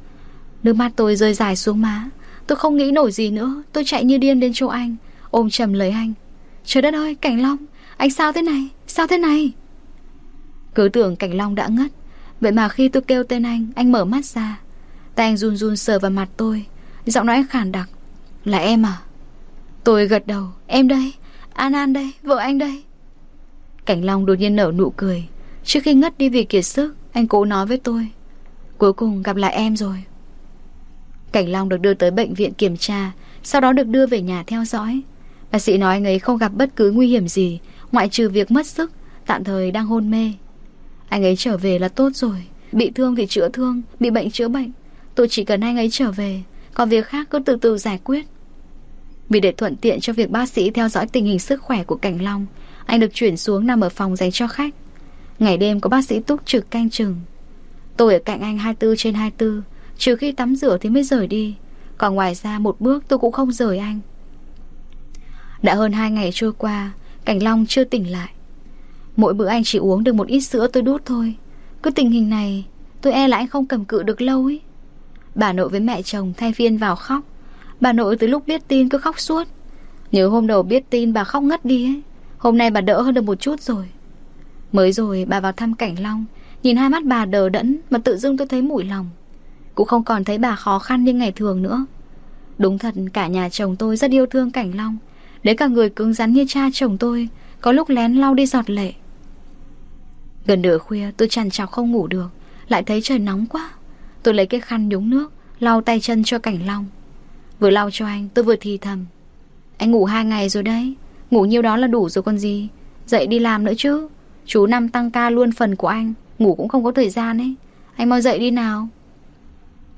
Nước mắt tôi rơi dài xuống má. Tôi không nghĩ nổi gì nữa, Tôi chạy như điên đến chỗ anh, Ôm chầm lấy anh. Trời đất ơi, Cảnh Long, Anh sao thế này? Sao thế này? Cứ tưởng Cảnh Long đã ngất. Vậy mà khi tôi kêu tên anh Anh mở mắt ra. Tay anh run run sờ vào mặt tôi. Giọng nói anh khản đặc. Là em à? Tôi gật đầu. Em đây, An An đây, Vợ anh đây. Cảnh Long đột nhiên nở nụ cười. Trước khi ngất đi vì kiệt sức, Anh cố nói với tôi. Cuối cùng gặp lại em rồi. Cảnh Long được đưa tới bệnh viện kiểm tra, Sau đó được đưa về nhà theo dõi. Bác sĩ nói anh ấy không gặp bất cứ nguy hiểm gì, Ngoại trừ việc mất sức, Tạm thời đang hôn mê. Anh ấy trở về là tốt rồi, Bị thương thì chữa thương, Bị bệnh chữa bệnh. Tôi chỉ cần anh ấy trở về, Còn việc khác cứ từ từ giải quyết. Vì để thuận tiện cho việc bác sĩ theo dõi tình hình sức khỏe của Cảnh Long, Anh được chuyển xuống nằm ở phòng dành cho khách. Ngày đêm có bác sĩ túc trực canh chừng. Tôi ở cạnh anh 24 trên 24 Trừ khi tắm rửa thì mới rời đi. Còn ngoài ra một bước tôi cũng không rời anh. Đã hơn hai ngày trôi qua Cảnh Long chưa tỉnh lại. Mỗi bữa anh chỉ uống được một ít sữa tôi đút thôi. Cứ tình hình này, Tôi e là anh không cầm cự được lâu ấy. Bà nội với mẹ chồng thay phiên vào khóc. Bà nội từ lúc biết tin cứ khóc suốt. Nhớ hôm đầu biết tin bà khóc ngất đi ấy. Hôm nay bà đỡ hơn được một chút rồi. Mới rồi bà vào thăm Cảnh Long, Nhìn hai mắt bà đờ đẫn Mà tự dưng tôi thấy mũi lòng. Cũng không còn thấy bà khó khăn như ngày thường nữa. Đúng thật, cả nhà chồng tôi rất yêu thương Cảnh Long. Đấy cả người cứng rắn như cha chồng tôi, Có lúc lén lau đi giọt lệ. Gần nửa khuya, tôi chằn chọc không ngủ được, Lại thấy trời nóng quá. Tôi lấy cái khăn nhúng nước, Lau tay chân cho Cảnh Long. Vừa lau cho anh, tôi vừa thì thầm. Anh ngủ hai ngày rồi đấy, Ngủ nhiêu đó là đủ rồi còn gì. Dậy đi làm nữa chứ. Chú Năm tăng ca luôn phần của anh, Ngủ cũng không có thời gian ấy. Anh mau dậy đi nào.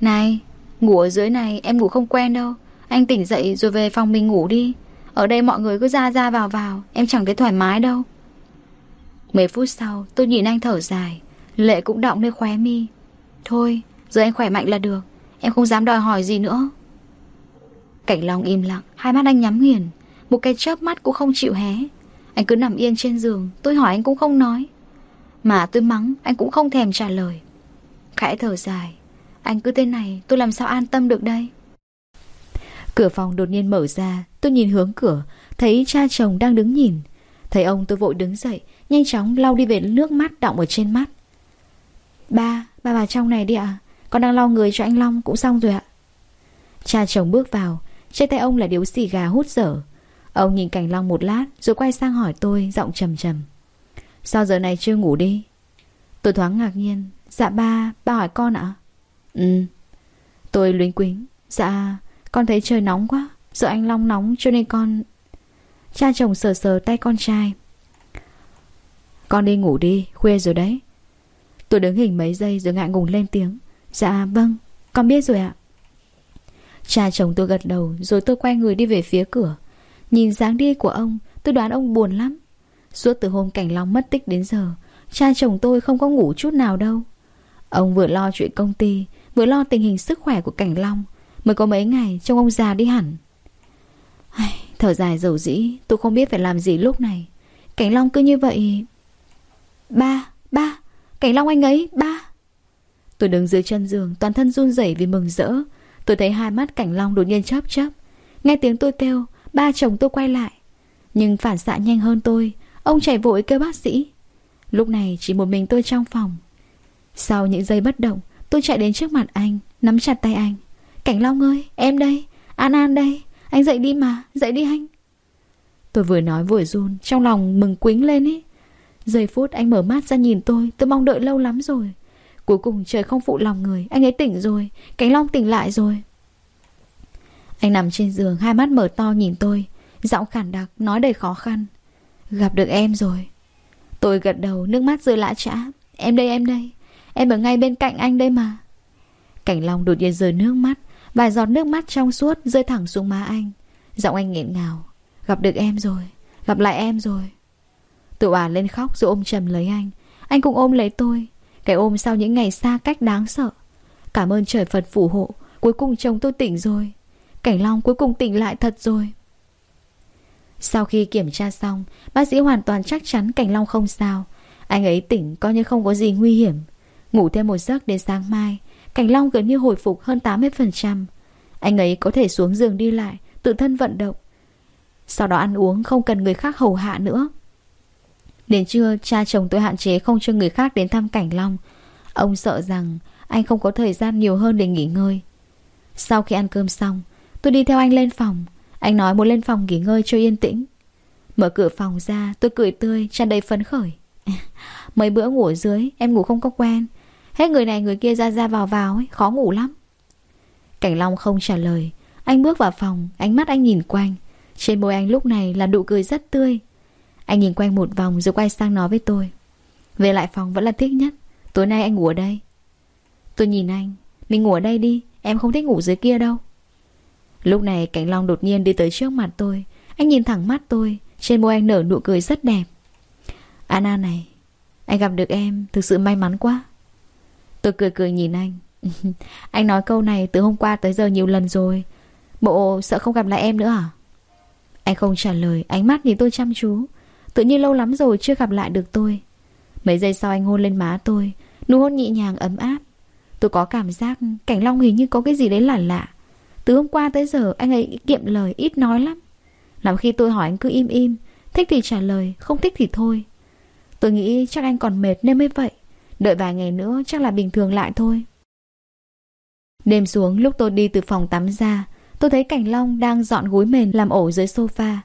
Này, Ngủ ở dưới này, em ngủ không quen đâu. Anh tỉnh dậy rồi về phòng mình ngủ đi. Ở đây mọi người cứ ra ra vào vào. Em chẳng thấy thoải mái đâu. Mấy phút sau, tôi nhìn anh thở dài. Lệ cũng động nơi khóe mi. Thôi, giờ anh khỏe mạnh là được. Em không dám đòi hỏi gì nữa. Cảnh Long im lặng, Hai mắt anh nhắm nghiền. Một cái chớp mắt cũng không chịu hé. Anh cứ nằm yên trên giường, Tôi hỏi anh cũng không nói. Mà tôi mắng, anh cũng không thèm trả lời. Khẽ thở dài. Anh cứ tên này, tôi làm sao an tâm được đây? Cửa phòng đột nhiên mở ra Tôi nhìn hướng cửa Thấy cha chồng đang đứng nhìn. Thấy ông tôi vội đứng dậy Nhanh chóng lau đi về nước mắt đọng ở trên mắt. Ba, ba vào trong này đi ạ Con đang lau người cho anh Long cũng xong rồi ạ. Cha chồng bước vào Trên tay ông là điếu xì gà hút dở. Ông nhìn cảnh Long một lát Rồi quay sang hỏi tôi giọng trầm trầm. Sao giờ này chưa ngủ đi? Tôi thoáng ngạc nhiên. Dạ ba, ba hỏi con ạ. Ừ. Tôi luyến quính Dạ, con thấy trời nóng quá Sợ anh Long nóng cho nên con Cha chồng sờ sờ tay con trai. Con đi ngủ đi, khuya rồi đấy. Tôi đứng hình mấy giây rồi ngại ngùng lên tiếng. Dạ vâng, con biết rồi ạ. Cha chồng tôi gật đầu Rồi tôi quay người đi về phía cửa. Nhìn dáng đi của ông Tôi đoán ông buồn lắm. Suốt từ hôm Cảnh Long mất tích đến giờ Cha chồng tôi không có ngủ chút nào đâu. Ông vừa lo chuyện công ty Vừa lo tình hình sức khỏe của Cảnh Long Mới có mấy ngày trông ông già đi hẳn. Ai, Thở dài dầu dĩ Tôi không biết phải làm gì lúc này. Cảnh Long cứ như vậy. Ba, ba Cảnh Long anh ấy, ba. Tôi đứng dưới chân giường Toàn thân run rẩy vì mừng rỡ. Tôi thấy hai mắt Cảnh Long đột nhiên chớp chớp. Nghe tiếng tôi kêu Ba chồng tôi quay lại. Nhưng phản xạ nhanh hơn tôi Ông chạy vội kêu bác sĩ. Lúc này chỉ một mình tôi trong phòng. Sau những giây bất động Tôi chạy đến trước mặt anh Nắm chặt tay anh. Cảnh Long ơi, em đây, An An đây, Anh dậy đi mà, Dậy đi anh. Tôi vừa nói vừa run, Trong lòng mừng quính lên ấy. Giây phút anh mở mắt ra nhìn tôi Tôi mong đợi lâu lắm rồi. Cuối cùng trời không phụ lòng người, Anh ấy tỉnh rồi, Cảnh Long tỉnh lại rồi. Anh nằm trên giường, Hai mắt mở to nhìn tôi, Giọng khản đặc, Nói đầy khó khăn. Gặp được em rồi. Tôi gật đầu, Nước mắt rơi lã chã. Em đây em đây, Em ở ngay bên cạnh anh đây mà. Cảnh Long đột nhiên rơi nước mắt. Vài giọt nước mắt trong suốt rơi thẳng xuống má anh. Giọng anh nghẹn ngào. Gặp được em rồi. Gặp lại em rồi. Tự ả lên khóc rồi ôm chầm lấy anh. Anh cũng ôm lấy tôi. Cái ôm sau những ngày xa cách đáng sợ. Cảm ơn trời Phật phù hộ. Cuối cùng chồng tôi tỉnh rồi. Cảnh Long cuối cùng tỉnh lại thật rồi. Sau khi kiểm tra xong, Bác sĩ hoàn toàn chắc chắn Cảnh Long không sao. Anh ấy tỉnh coi như không có gì nguy hiểm. Ngủ thêm một giấc đến sáng mai Cảnh Long gần như hồi phục hơn 80% Anh ấy có thể xuống giường đi lại, Tự thân vận động. Sau đó ăn uống, không cần người khác hầu hạ nữa. Đến trưa, cha chồng tôi hạn chế không cho người khác đến thăm Cảnh Long. Ông sợ rằng anh không có thời gian nhiều hơn để nghỉ ngơi. Sau khi ăn cơm xong, Tôi đi theo anh lên phòng. Anh nói muốn lên phòng nghỉ ngơi cho yên tĩnh. Mở cửa phòng ra, tôi cười tươi, tràn đầy phấn khởi. Mấy bữa ngủ ở dưới, em ngủ không có quen. Hết người này người kia ra ra vào vào ấy, khó ngủ lắm. Cảnh Long không trả lời. Anh bước vào phòng Ánh mắt anh nhìn quanh. Trên môi anh lúc này là nụ cười rất tươi. Anh nhìn quanh một vòng rồi quay sang nói với tôi. Về lại phòng vẫn là thích nhất. Tối nay anh ngủ ở đây. Tôi nhìn anh. Mình ngủ ở đây đi. Em không thích ngủ dưới kia đâu. Lúc này Cảnh Long đột nhiên đi tới trước mặt tôi. Anh nhìn thẳng mắt tôi. Trên môi anh nở nụ cười rất đẹp. Anna này Anh gặp được em thực sự may mắn quá. Tôi cười cười nhìn anh. Anh nói câu này từ hôm qua tới giờ nhiều lần rồi. Bộ sợ không gặp lại em nữa à? Anh không trả lời, Ánh mắt nhìn tôi chăm chú. Tự nhiên lâu lắm rồi chưa gặp lại được tôi. Mấy giây sau anh hôn lên má tôi, Nụ hôn nhẹ nhàng, ấm áp. Tôi có cảm giác Cảnh Long hình như có cái gì đấy lạ lạ. Từ hôm qua tới giờ anh ấy kiệm lời, ít nói lắm. Làm khi tôi hỏi anh cứ im im, Thích thì trả lời, Không thích thì thôi. Tôi nghĩ chắc anh còn mệt nên mới vậy. Đợi vài ngày nữa chắc là bình thường lại thôi. Đêm xuống, lúc tôi đi từ phòng tắm ra, Tôi thấy Cảnh Long đang dọn gối mền làm ổ dưới sofa.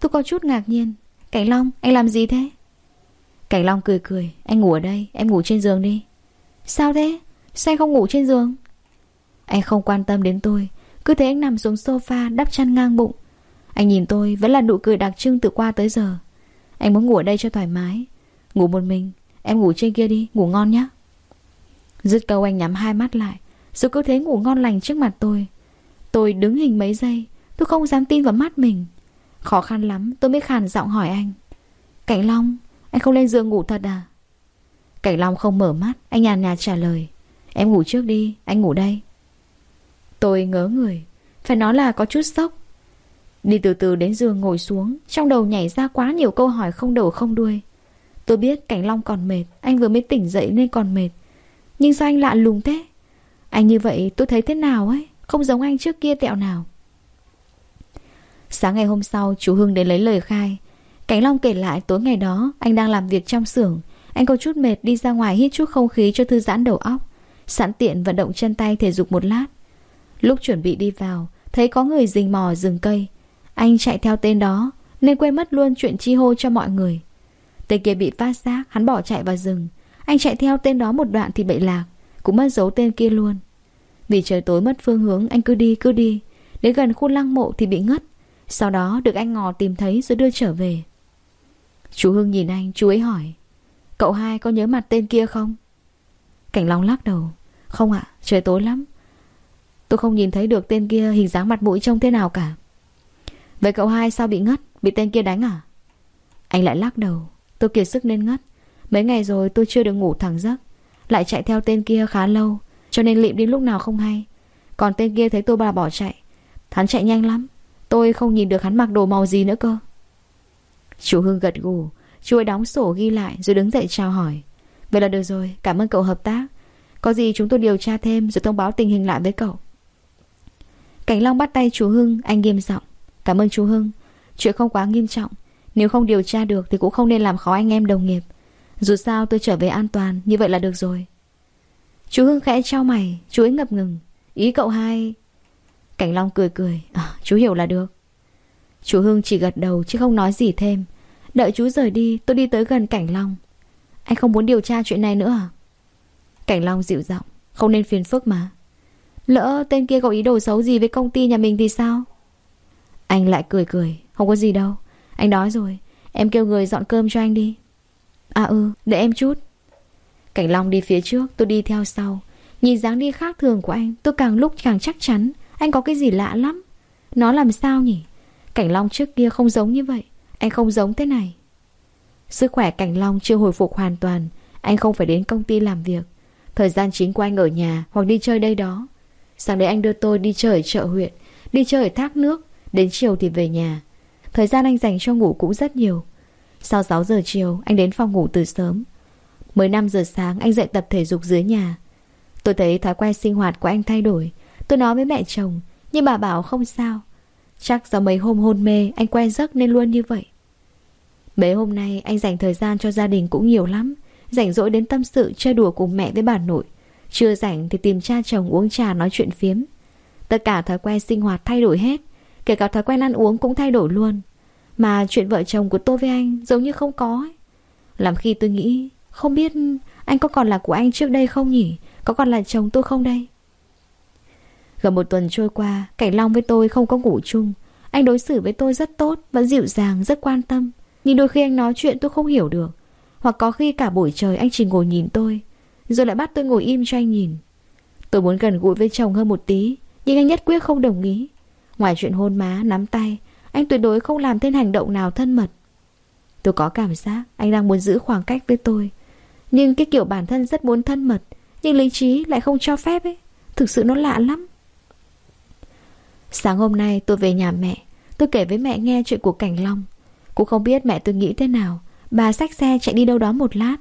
Tôi có chút ngạc nhiên. Cảnh Long, anh làm gì thế? Cảnh Long cười cười, Anh ngủ ở đây, Em ngủ trên giường đi. Sao thế? Sao anh không ngủ trên giường? Anh không quan tâm đến tôi, Cứ thế anh nằm xuống sofa đắp chăn ngang bụng. Anh nhìn tôi, vẫn là nụ cười đặc trưng từ qua tới giờ. Anh muốn ngủ ở đây cho thoải mái. Ngủ một mình Em ngủ trên kia đi, Ngủ ngon nhé Dứt câu anh nhắm hai mắt lại. Rồi cứ thế ngủ ngon lành trước mặt tôi Tôi đứng hình mấy giây, Tôi không dám tin vào mắt mình. Khó khăn lắm, tôi mới khàn giọng hỏi anh. Cảnh Long, Anh không lên giường ngủ thật à? Cảnh Long không mở mắt, Anh nhàn nhạt trả lời. Em ngủ trước đi, Anh ngủ đây. Tôi ngớ người, Phải nói là có chút sốc. Đi từ từ đến giường ngồi xuống, Trong đầu nhảy ra quá nhiều câu hỏi không đầu không đuôi. Tôi biết Cảnh Long còn mệt, Anh vừa mới tỉnh dậy nên còn mệt. Nhưng sao anh lạ lùng thế? Anh như vậy tôi thấy thế nào ấy? Không giống anh trước kia tẹo nào. Sáng ngày hôm sau, chú Hưng đến lấy lời khai. Cảnh Long kể lại tối ngày đó Anh đang làm việc trong xưởng. Anh có chút mệt đi ra ngoài hít chút không khí cho thư giãn đầu óc. Sẵn tiện vận động chân tay thể dục một lát. Lúc chuẩn bị đi vào, Thấy có người rình mò rừng cây. Anh chạy theo tên đó, Nên quên mất luôn chuyện chi hô cho mọi người. Tên kia bị phát giác, Hắn bỏ chạy vào rừng. Anh chạy theo tên đó một đoạn thì bị lạc, Cũng mất dấu tên kia luôn. Vì trời tối mất phương hướng, anh cứ đi cứ đi. Đến gần khu lăng mộ thì bị ngất. Sau đó được anh ngò tìm thấy rồi đưa trở về. Chú Hưng nhìn anh, chú ấy hỏi, Cậu hai có nhớ mặt tên kia không? Cảnh Long lắc đầu, Không ạ, trời tối lắm. Tôi không nhìn thấy được tên kia hình dáng mặt mũi trông thế nào cả. Vậy cậu hai sao bị ngất, Bị tên kia đánh à? Anh lại lắc đầu Tôi kiệt sức nên ngất Mấy ngày rồi tôi chưa được ngủ thẳng giấc. Lại chạy theo tên kia khá lâu, Cho nên lịm đi lúc nào không hay. Còn tên kia thấy tôi bà bỏ chạy. Hắn chạy nhanh lắm. Tôi không nhìn được hắn mặc đồ màu gì nữa cơ. Chú Hưng gật gù. Chú ấy đóng sổ ghi lại rồi đứng dậy chào hỏi. Vậy là được rồi, Cảm ơn cậu hợp tác. Có gì chúng tôi điều tra thêm rồi thông báo tình hình lại với cậu. Cảnh Long bắt tay chú Hưng, Anh nghiêm giọng. Cảm ơn chú Hưng. Chuyện không quá nghiêm trọng. Nếu không điều tra được thì cũng không nên làm khó anh em đồng nghiệp. Dù sao tôi trở về an toàn Như vậy là được rồi. Chú Hưng khẽ trao mày Chú ấy ngập ngừng. Ý cậu hai. Cảnh Long cười cười. À, Chú hiểu là được. Chú Hưng chỉ gật đầu chứ không nói gì thêm. Đợi chú rời đi tôi đi tới gần Cảnh Long. Anh không muốn điều tra chuyện này nữa à? Cảnh Long dịu giọng. Không nên phiền phức mà. Lỡ tên kia có ý đồ xấu gì với công ty nhà mình thì sao? Anh lại cười cười. Không có gì đâu. Anh đói rồi, Em kêu người dọn cơm cho anh đi. À ừ để em chút. Cảnh Long đi phía trước, tôi đi theo sau. Nhìn dáng đi khác thường của anh, Tôi càng lúc càng chắc chắn, Anh có cái gì lạ lắm. Nó làm sao nhỉ? Cảnh Long trước kia không giống như vậy, Anh không giống thế này. Sức khỏe Cảnh Long chưa hồi phục hoàn toàn, Anh không phải đến công ty làm việc. Thời gian chính của anh ở nhà hoặc đi chơi đây đó. Sáng đấy anh đưa tôi đi chơi ở chợ huyện, Đi chơi ở thác nước, Đến chiều thì về nhà. Thời gian anh dành cho ngủ cũng rất nhiều. Sau 6 giờ chiều, anh đến phòng ngủ từ sớm. Mới 5 giờ sáng, anh dậy tập thể dục dưới nhà. Tôi thấy thói quen sinh hoạt của anh thay đổi. Tôi nói với mẹ chồng, Nhưng bà bảo không sao. Chắc do mấy hôm hôn mê, anh quen giấc nên luôn như vậy. Mấy hôm nay, anh dành thời gian cho gia đình cũng nhiều lắm. Rảnh rỗi đến tâm sự, chơi đùa cùng mẹ với bà nội. Chưa rảnh thì tìm cha chồng uống trà nói chuyện phiếm. Tất cả thói quen sinh hoạt thay đổi hết. Kể cả thói quen ăn uống cũng thay đổi luôn. Mà chuyện vợ chồng của tôi với anh giống như không có ấy. Làm khi tôi nghĩ Không biết anh có còn là của anh trước đây không nhỉ? Có còn là chồng tôi không đây? Gần một tuần trôi qua Cảnh Long với tôi không có ngủ chung. Anh đối xử với tôi rất tốt Vẫn dịu dàng, rất quan tâm. Nhưng đôi khi anh nói chuyện tôi không hiểu được. Hoặc có khi cả buổi trời anh chỉ ngồi nhìn tôi Rồi lại bắt tôi ngồi im cho anh nhìn. Tôi muốn gần gũi với chồng hơn một tí Nhưng anh nhất quyết không đồng ý. Ngoài chuyện hôn má, nắm tay Anh tuyệt đối không làm thêm hành động nào thân mật. Tôi có cảm giác anh đang muốn giữ khoảng cách với tôi Nhưng cái kiểu bản thân rất muốn thân mật Nhưng lý trí lại không cho phép ấy. Thực sự nó lạ lắm. Sáng hôm nay tôi về nhà mẹ Tôi kể với mẹ nghe chuyện của Cảnh Long. Cũng không biết mẹ tôi nghĩ thế nào Bà xách xe chạy đi đâu đó một lát.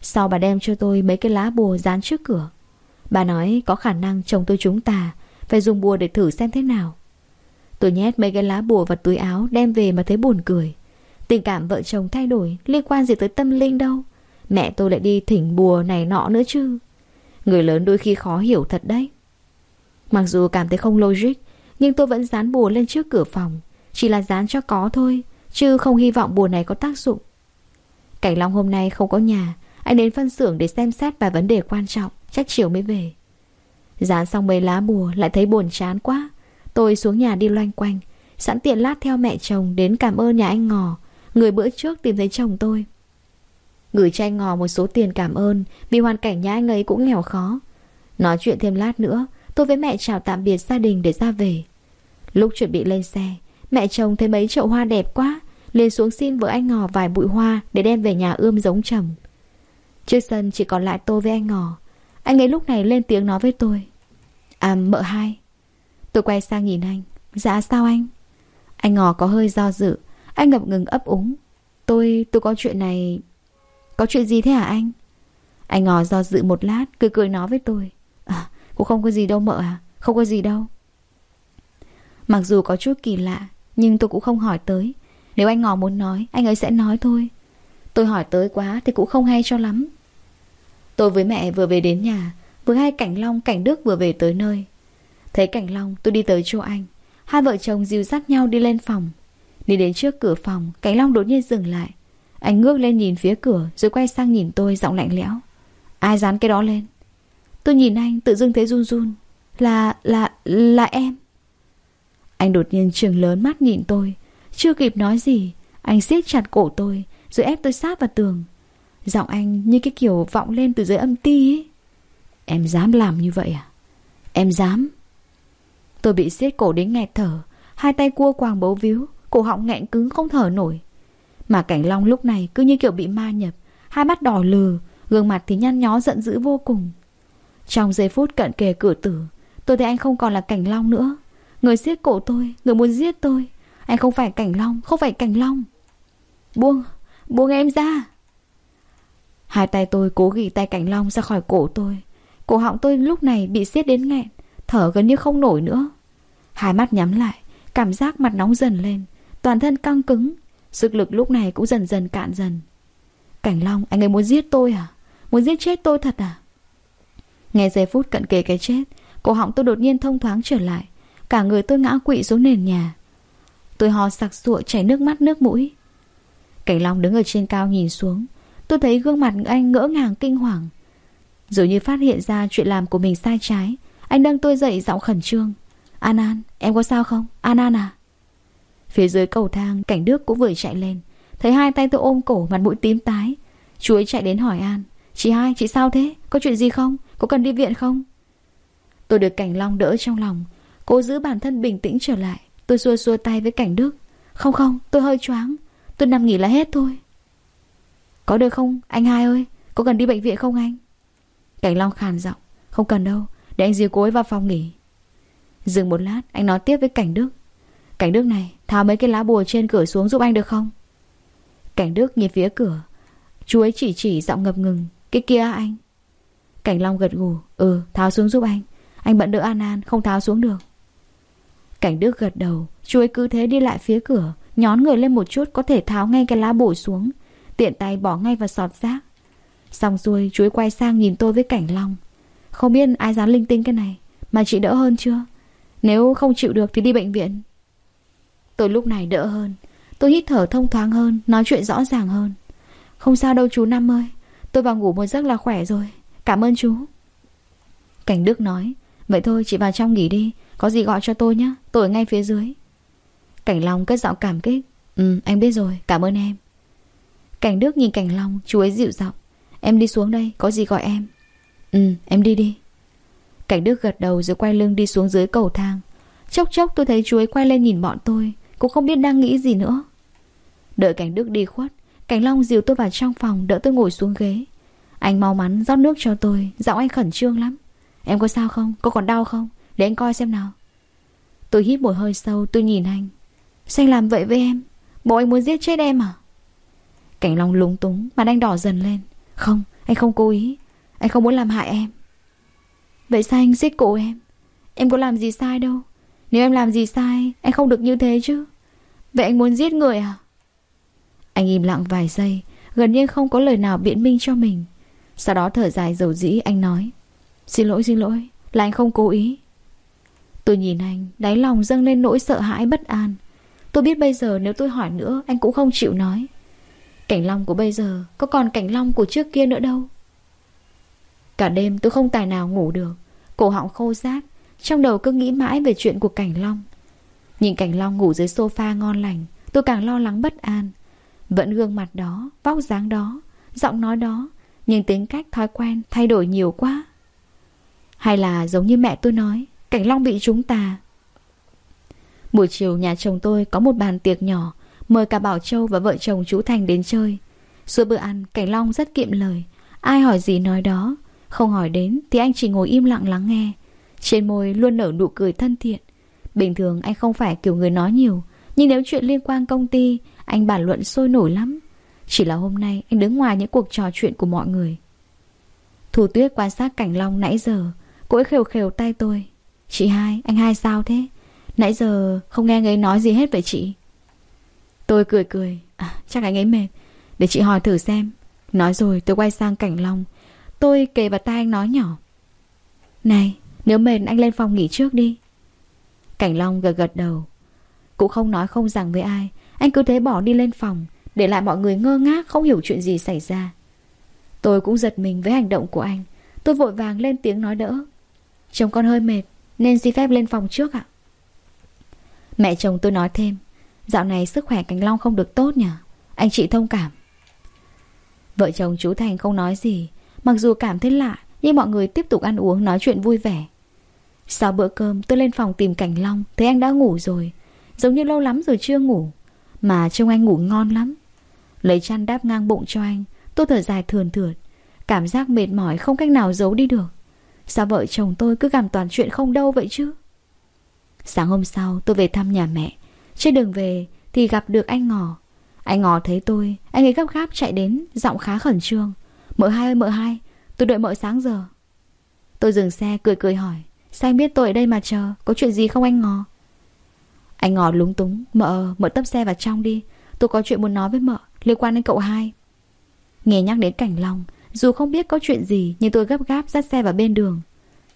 Sau bà đem cho tôi mấy cái lá bùa dán trước cửa. Bà nói có khả năng chồng tôi chúng ta Phải dùng bùa để thử xem thế nào. Tôi nhét mấy cái lá bùa vào túi áo Đem về mà thấy buồn cười. Tình cảm vợ chồng thay đổi, Liên quan gì tới tâm linh đâu. Mẹ tôi lại đi thỉnh bùa này nọ nữa chứ. Người lớn đôi khi khó hiểu thật đấy. Mặc dù cảm thấy không logic, nhưng tôi vẫn dán bùa lên trước cửa phòng. Chỉ là dán cho có thôi, Chứ không hy vọng bùa này có tác dụng. Cảnh Long hôm nay không có nhà, Anh đến phân xưởng để xem xét vài vấn đề quan trọng, Chắc chiều mới về. Dán xong mấy lá bùa lại thấy buồn chán quá. Tôi xuống nhà đi loanh quanh. Sẵn tiện lát theo mẹ chồng đến cảm ơn nhà anh Ngò. Người bữa trước tìm thấy chồng tôi. Gửi cho anh Ngò một số tiền cảm ơn, Vì hoàn cảnh nhà anh ấy cũng nghèo khó. Nói chuyện thêm lát nữa, Tôi với mẹ chào tạm biệt gia đình để ra về. Lúc chuẩn bị lên xe, Mẹ chồng thấy mấy chậu hoa đẹp quá, liền xuống xin vợ anh Ngò vài bụi hoa Để đem về nhà ươm giống trồng Trước sân chỉ còn lại tôi với anh Ngò. Anh ấy lúc này lên tiếng nói với tôi. À mợ hai Tôi quay sang nhìn anh. Dạ sao anh? Anh Ngò có hơi do dự. Anh ngập ngừng ấp úng. Tôi, tôi có chuyện này Có chuyện gì thế hả anh? Anh Ngò do dự một lát Cười cười nói với tôi. À cũng không có gì đâu mợ à Không có gì đâu. Mặc dù có chút kỳ lạ Nhưng tôi cũng không hỏi tới. Nếu anh Ngò muốn nói Anh ấy sẽ nói thôi. Tôi hỏi tới quá thì cũng không hay cho lắm. Tôi với mẹ vừa về đến nhà Vừa hai Cảnh Long Cảnh Đức vừa về tới nơi. Thấy Cảnh Long tôi đi tới chỗ anh. Hai vợ chồng dìu dắt nhau đi lên phòng. Đi đến trước cửa phòng Cảnh Long đột nhiên dừng lại. Anh ngước lên nhìn phía cửa Rồi quay sang nhìn tôi giọng lạnh lẽo. Ai dán cái đó lên? Tôi nhìn anh tự dưng thấy run run. Là, là, là em. Anh đột nhiên trừng lớn mắt nhìn tôi. Chưa kịp nói gì Anh siết chặt cổ tôi Rồi ép tôi sát vào tường. Giọng anh như cái kiểu vọng lên từ dưới âm ti ấy. Em dám làm như vậy à? Em dám? Tôi bị siết cổ đến nghẹt thở. Hai tay cua quàng bấu víu, Cổ họng nghẹn cứng không thở nổi. Mà cảnh long lúc này cứ như kiểu bị ma nhập, Hai mắt đỏ lừ, Gương mặt thì nhăn nhó giận dữ vô cùng. Trong giây phút cận kề cửa tử, Tôi thấy anh không còn là cảnh long nữa. Người siết cổ tôi, Người muốn giết tôi. Anh không phải cảnh long, Không phải cảnh long. Buông Buông em ra. Hai tay tôi cố ghi tay cảnh long ra khỏi cổ tôi. Cổ họng tôi lúc này bị siết đến nghẹn. Thở gần như không nổi nữa. Hai mắt nhắm lại, Cảm giác mặt nóng dần lên, Toàn thân căng cứng. Sức lực lúc này cũng dần dần cạn dần. Cảnh Long, anh ấy muốn giết tôi à? Muốn giết chết tôi thật à? Ngay giây phút cận kề cái chết, Cổ họng tôi đột nhiên thông thoáng trở lại. Cả người tôi ngã quỵ xuống nền nhà. Tôi ho sặc sụa, chảy nước mắt, nước mũi. Cảnh Long đứng ở trên cao nhìn xuống. Tôi thấy gương mặt anh ngỡ ngàng, kinh hoàng. Dường như phát hiện ra chuyện làm của mình sai trái anh nâng tôi dậy giọng khẩn trương An An, em có sao không? An An à? Phía dưới cầu thang, cảnh Đức cũng vừa chạy lên Thấy hai tay tôi ôm cổ mặt mũi tím tái Chú ấy chạy đến hỏi An Chị hai, chị sao thế? Có chuyện gì không? Có cần đi viện không? Tôi được cảnh Long đỡ trong lòng Cố giữ bản thân bình tĩnh trở lại Tôi xua xua tay với cảnh Đức Không không, tôi hơi choáng Tôi nằm nghỉ là hết thôi Có được không, anh hai ơi? Có cần đi bệnh viện không anh? Cảnh Long khàn giọng Không cần đâu, để anh dìu cô ấy vào phòng nghỉ. Dừng một lát, Anh nói tiếp với Cảnh Đức. Cảnh Đức này, Tháo mấy cái lá bùa trên cửa xuống giúp anh được không? Cảnh Đức nhìn phía cửa. Chú ấy chỉ chỉ giọng ngập ngừng. Cái kia anh? Cảnh Long gật gù. Ừ tháo xuống giúp anh. Anh bận đỡ An An, không tháo xuống được. Cảnh Đức gật đầu. Chú ấy cứ thế đi lại phía cửa. Nhón người lên một chút, có thể tháo ngay cái lá bùa xuống. Tiện tay bỏ ngay vào sọt rác. Xong xuôi, chú ấy quay sang nhìn tôi với Cảnh Long. Không biết ai dám linh tinh cái này, Mà chị đỡ hơn chưa? Nếu không chịu được thì đi bệnh viện. Tôi lúc này đỡ hơn. Tôi hít thở thông thoáng hơn, Nói chuyện rõ ràng hơn. Không sao đâu chú Năm ơi, Tôi vào ngủ một giấc là khỏe rồi. Cảm ơn chú. Cảnh Đức nói, Vậy thôi chị vào trong nghỉ đi, Có gì gọi cho tôi nhé Tôi ở ngay phía dưới. Cảnh Long cất giọng cảm kích Ừ anh biết rồi, cảm ơn em. Cảnh Đức nhìn Cảnh Long, Chú ấy dịu giọng, Em đi xuống đây, có gì gọi em. Ừ em đi đi. Cảnh Đức gật đầu rồi quay lưng đi xuống dưới cầu thang. Chốc chốc tôi thấy chú ấy quay lên nhìn bọn tôi Cũng không biết đang nghĩ gì nữa. Đợi cảnh Đức đi khuất Cảnh Long dìu tôi vào trong phòng đỡ tôi ngồi xuống ghế. Anh mau mắn rót nước cho tôi Giọng anh khẩn trương lắm. Em có sao không? Có còn đau không? Để anh coi xem nào. Tôi hít một hơi sâu tôi nhìn anh. Sao anh làm vậy với em? Bộ anh muốn giết chết em à? Cảnh Long lúng túng Mặt anh đỏ dần lên. Không, anh không cố ý. Anh không muốn làm hại em. Vậy sao anh giết cổ em? Em có làm gì sai đâu. Nếu em làm gì sai, Anh không được như thế chứ. Vậy anh muốn giết người à? Anh im lặng vài giây, Gần như không có lời nào biện minh cho mình. Sau đó thở dài dầu dĩ, anh nói, Xin lỗi xin lỗi, Là anh không cố ý. Tôi nhìn anh, Đáy lòng dâng lên nỗi sợ hãi bất an. Tôi biết bây giờ nếu tôi hỏi nữa, Anh cũng không chịu nói. Cảnh long của bây giờ Có còn cảnh long của trước kia nữa đâu. Cả đêm tôi không tài nào ngủ được. Cổ họng khô rát Trong đầu cứ nghĩ mãi về chuyện của cảnh long. Nhìn cảnh long ngủ dưới sofa ngon lành Tôi càng lo lắng bất an. Vẫn gương mặt đó, vóc dáng đó Giọng nói đó Nhưng tính cách thói quen thay đổi nhiều quá. Hay là giống như mẹ tôi nói Cảnh long bị chúng ta. Buổi chiều nhà chồng tôi có một bàn tiệc nhỏ Mời cả Bảo Châu và vợ chồng chú Thành đến chơi. Suốt bữa ăn Cảnh Long rất kiệm lời. Ai hỏi gì nói đó không hỏi đến thì anh chỉ ngồi im lặng lắng nghe. Trên môi luôn nở nụ cười thân thiện. Bình thường anh không phải kiểu người nói nhiều Nhưng nếu chuyện liên quan công ty Anh bàn luận sôi nổi lắm. Chỉ là hôm nay anh đứng ngoài những cuộc trò chuyện của mọi người. Thủ tuyết quan sát cảnh long nãy giờ Cô ấy khều khều tay tôi. Chị hai, anh hai sao thế? Nãy giờ không nghe anh ấy nói gì hết vậy chị? Tôi cười cười. À, Chắc anh ấy mệt. Để chị hỏi thử xem. Nói rồi tôi quay sang cảnh long. Tôi kề vào tai anh nói nhỏ. Này, nếu mệt anh lên phòng nghỉ trước đi. Cảnh long gật gật đầu. Cũng không nói không rằng với ai, Anh cứ thế bỏ đi lên phòng, Để lại mọi người ngơ ngác, không hiểu chuyện gì xảy ra. Tôi cũng giật mình với hành động của anh. Tôi vội vàng lên tiếng nói đỡ. Chồng con hơi mệt, Nên xin phép lên phòng trước ạ. Mẹ chồng tôi nói thêm. Dạo này sức khỏe Cảnh Long không được tốt nhỉ? Anh chị thông cảm. Vợ chồng chú Thành không nói gì Mặc dù cảm thấy lạ, Nhưng mọi người tiếp tục ăn uống, nói chuyện vui vẻ. Sau bữa cơm, tôi lên phòng tìm Cảnh Long, Thấy anh đã ngủ rồi. Giống như lâu lắm rồi chưa ngủ, Mà trông anh ngủ ngon lắm. Lấy chăn đáp ngang bụng cho anh, Tôi thở dài thườn thượt. Cảm giác mệt mỏi không cách nào giấu đi được. Sao vợ chồng tôi cứ làm toàn chuyện không đâu vậy chứ? Sáng hôm sau, tôi về thăm nhà mẹ. Trên đường về thì gặp được anh Ngò. Anh Ngò thấy tôi, Anh ấy gấp gáp chạy đến, Giọng khá khẩn trương. Mợ hai ơi mợ hai. Tôi đợi mợ sáng giờ. Tôi dừng xe cười cười hỏi. Sao anh biết tôi ở đây mà chờ? Có chuyện gì không anh Ngò? Anh Ngò lúng túng. Mợ, mợ tấp xe vào trong đi. Tôi có chuyện muốn nói với mợ Liên quan đến cậu hai. Nghe nhắc đến cảnh long Dù không biết có chuyện gì Nhưng tôi gấp gáp dắt xe vào bên đường.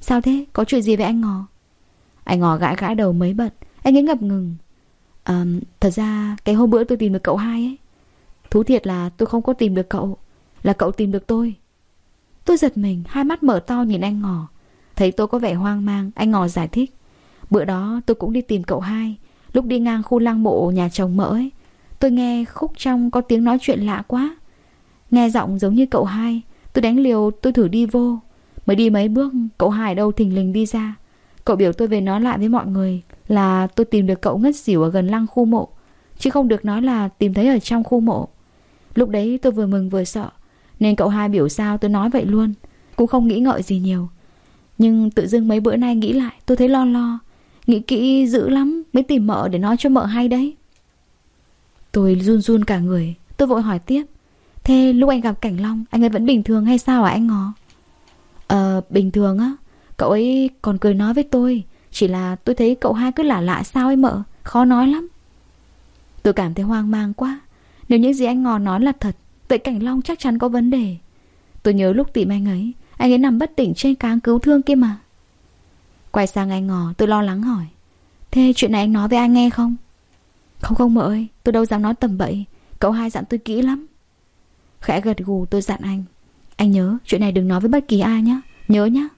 Sao thế? Có chuyện gì với anh Ngò? Anh ngò gãi gãi đầu mấy bận, Anh ấy ngập ngừng. À, Thật ra cái hôm bữa tôi tìm được cậu hai ấy Thú thiệt là tôi không có tìm được cậu. Là cậu tìm được tôi. Tôi giật mình, Hai mắt mở to nhìn anh ngò. Thấy tôi có vẻ hoang mang, Anh ngò giải thích. Bữa đó tôi cũng đi tìm cậu hai, Lúc đi ngang khu lăng mộ nhà chồng mỡ ấy. Tôi nghe khúc trong có tiếng nói chuyện lạ quá. Nghe giọng giống như cậu hai, Tôi đánh liều, tôi thử đi vô. Mới đi mấy bước, Cậu hai đâu thình lình đi ra. Cậu biểu tôi về nói lại với mọi người Là tôi tìm được cậu ngất xỉu ở gần lăng khu mộ, Chứ không được nói là tìm thấy ở trong khu mộ. Lúc đấy tôi vừa mừng vừa sợ. Nên cậu hai biểu sao tôi nói vậy luôn. Cũng không nghĩ ngợi gì nhiều. Nhưng tự dưng mấy bữa nay nghĩ lại, Tôi thấy lo lo. Nghĩ kỹ dữ lắm Mới tìm mợ để nói cho mợ hay đấy. Tôi run run cả người, Tôi vội hỏi tiếp. Thế lúc anh gặp Cảnh Long, Anh ấy vẫn bình thường hay sao hả anh ngó Ờ bình thường á. Cậu ấy còn cười nói với tôi, Chỉ là tôi thấy cậu hai cứ lạ lạ sao ấy mợ, Khó nói lắm. Tôi cảm thấy hoang mang quá. Nếu những gì anh Ngò nói là thật Vậy Cảnh Long chắc chắn có vấn đề. Tôi nhớ lúc tìm anh ấy Anh ấy nằm bất tỉnh trên cáng cứu thương kia mà. Quay sang anh Ngò, tôi lo lắng hỏi. Thế chuyện này anh nói với ai nghe không? Không không mợ ơi, Tôi đâu dám nói tầm bậy. Cậu hai dặn tôi kỹ lắm. Khẽ gật gù, tôi dặn anh. Anh nhớ, chuyện này đừng nói với bất kỳ ai nhé Nhớ nhé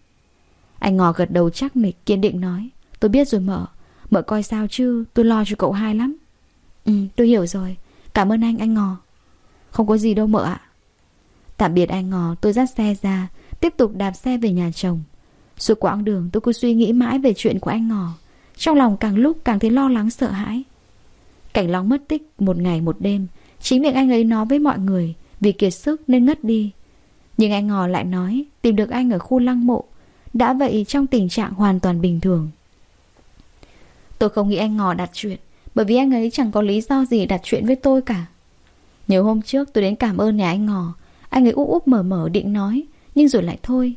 anh ngò gật đầu chắc nịch, kiên định nói. Tôi biết rồi mợ. Mợ coi sao chứ, tôi lo cho cậu hai lắm. Ừ tôi hiểu rồi. Cảm ơn anh anh ngò. Không có gì đâu mợ ạ. Tạm biệt anh ngò, tôi dắt xe ra, Tiếp tục đạp xe về nhà chồng. Suốt quãng đường tôi cứ suy nghĩ mãi về chuyện của anh ngò. Trong lòng càng lúc càng thấy lo lắng sợ hãi. Cảnh Long mất tích một ngày một đêm, Chính miệng anh ấy nói với mọi người Vì kiệt sức nên ngất đi. Nhưng anh ngò lại nói Tìm được anh ở khu lăng mộ, đã vậy trong tình trạng hoàn toàn bình thường. Tôi không nghĩ anh ngò đặt chuyện, Bởi vì anh ấy chẳng có lý do gì đặt chuyện với tôi cả. Nhiều hôm trước tôi đến cảm ơn nhà anh ngò. Anh ấy úp úp mở mở định nói, Nhưng rồi lại thôi.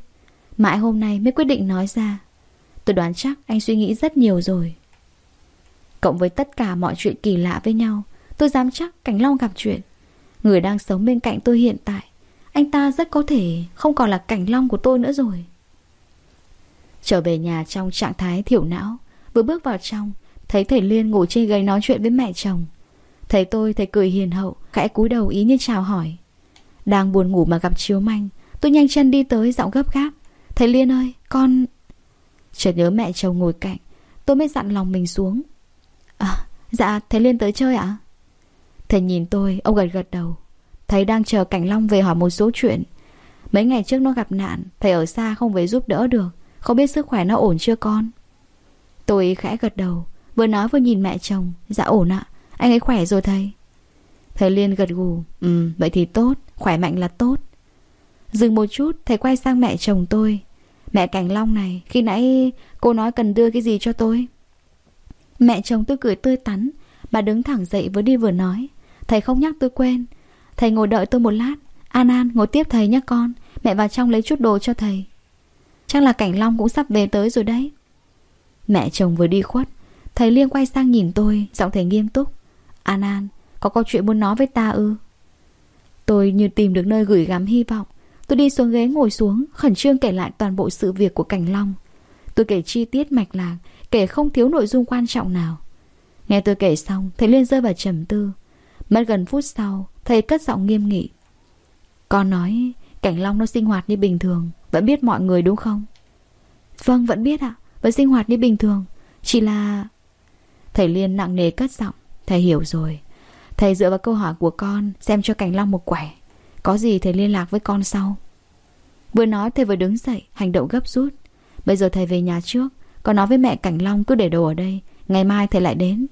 Mãi hôm nay mới quyết định nói ra. Tôi đoán chắc anh suy nghĩ rất nhiều rồi. Cộng với tất cả mọi chuyện kỳ lạ với nhau, Tôi dám chắc Cảnh Long gặp chuyện. Người đang sống bên cạnh tôi hiện tại, Anh ta rất có thể không còn là Cảnh Long của tôi nữa rồi. Trở về nhà trong trạng thái thiểu não, Vừa bước vào trong, Thấy thầy Liên ngủ trên ghế nói chuyện với mẹ chồng. Thấy tôi thầy cười hiền hậu, Khẽ cúi đầu ý như chào hỏi. Đang buồn ngủ mà gặp chiếu manh, Tôi nhanh chân đi tới giọng gấp gáp. Thầy Liên ơi, con Chợt nhớ mẹ chồng ngồi cạnh, Tôi mới dặn lòng mình xuống. À dạ thầy Liên tới chơi ạ. Thầy nhìn tôi, ông gật gật đầu. Thầy đang chờ Cảnh Long về hỏi một số chuyện. Mấy ngày trước nó gặp nạn, Thầy ở xa không về giúp đỡ được. Không biết sức khỏe nó ổn chưa con? Tôi khẽ gật đầu, Vừa nói vừa nhìn mẹ chồng. Dạ ổn ạ. Anh ấy khỏe rồi thầy. Thầy Liên gật gù Ừ vậy thì tốt, Khỏe mạnh là tốt. Dừng một chút, thầy quay sang mẹ chồng tôi. Mẹ Cảnh Long này, Khi nãy cô nói cần đưa cái gì cho tôi? Mẹ chồng tôi cười tươi tắn, Bà đứng thẳng dậy vừa đi vừa nói. Thầy không nhắc tôi quên, Thầy ngồi đợi tôi một lát. An An, ngồi tiếp thầy nhé con, Mẹ vào trong lấy chút đồ cho thầy. Chắc là Cảnh Long cũng sắp về tới rồi đấy. Mẹ chồng vừa đi khuất, Thầy Liên quay sang nhìn tôi, Giọng thầy nghiêm túc. An An có câu chuyện muốn nói với ta ư? Tôi như tìm được nơi gửi gắm hy vọng. Tôi đi xuống ghế ngồi xuống, Khẩn trương kể lại toàn bộ sự việc của Cảnh Long. Tôi kể chi tiết mạch lạc, Kể không thiếu nội dung quan trọng nào. Nghe tôi kể xong Thầy Liên rơi vào trầm tư. Mất gần phút sau Thầy cất giọng nghiêm nghị. Con nói, Cảnh Long nó sinh hoạt như bình thường, Vẫn biết mọi người đúng không? Vâng vẫn biết ạ, Vẫn sinh hoạt như bình thường, Chỉ là Thầy Liên nặng nề cất giọng. Thầy hiểu rồi. Thầy dựa vào câu hỏi của con, Xem cho Cảnh Long một quẻ. Có gì thầy liên lạc với con sau? Vừa nói, thầy vừa đứng dậy, Hành động gấp rút. Bây giờ thầy về nhà trước Còn nói với mẹ Cảnh Long cứ để đồ ở đây, Ngày mai thầy lại đến.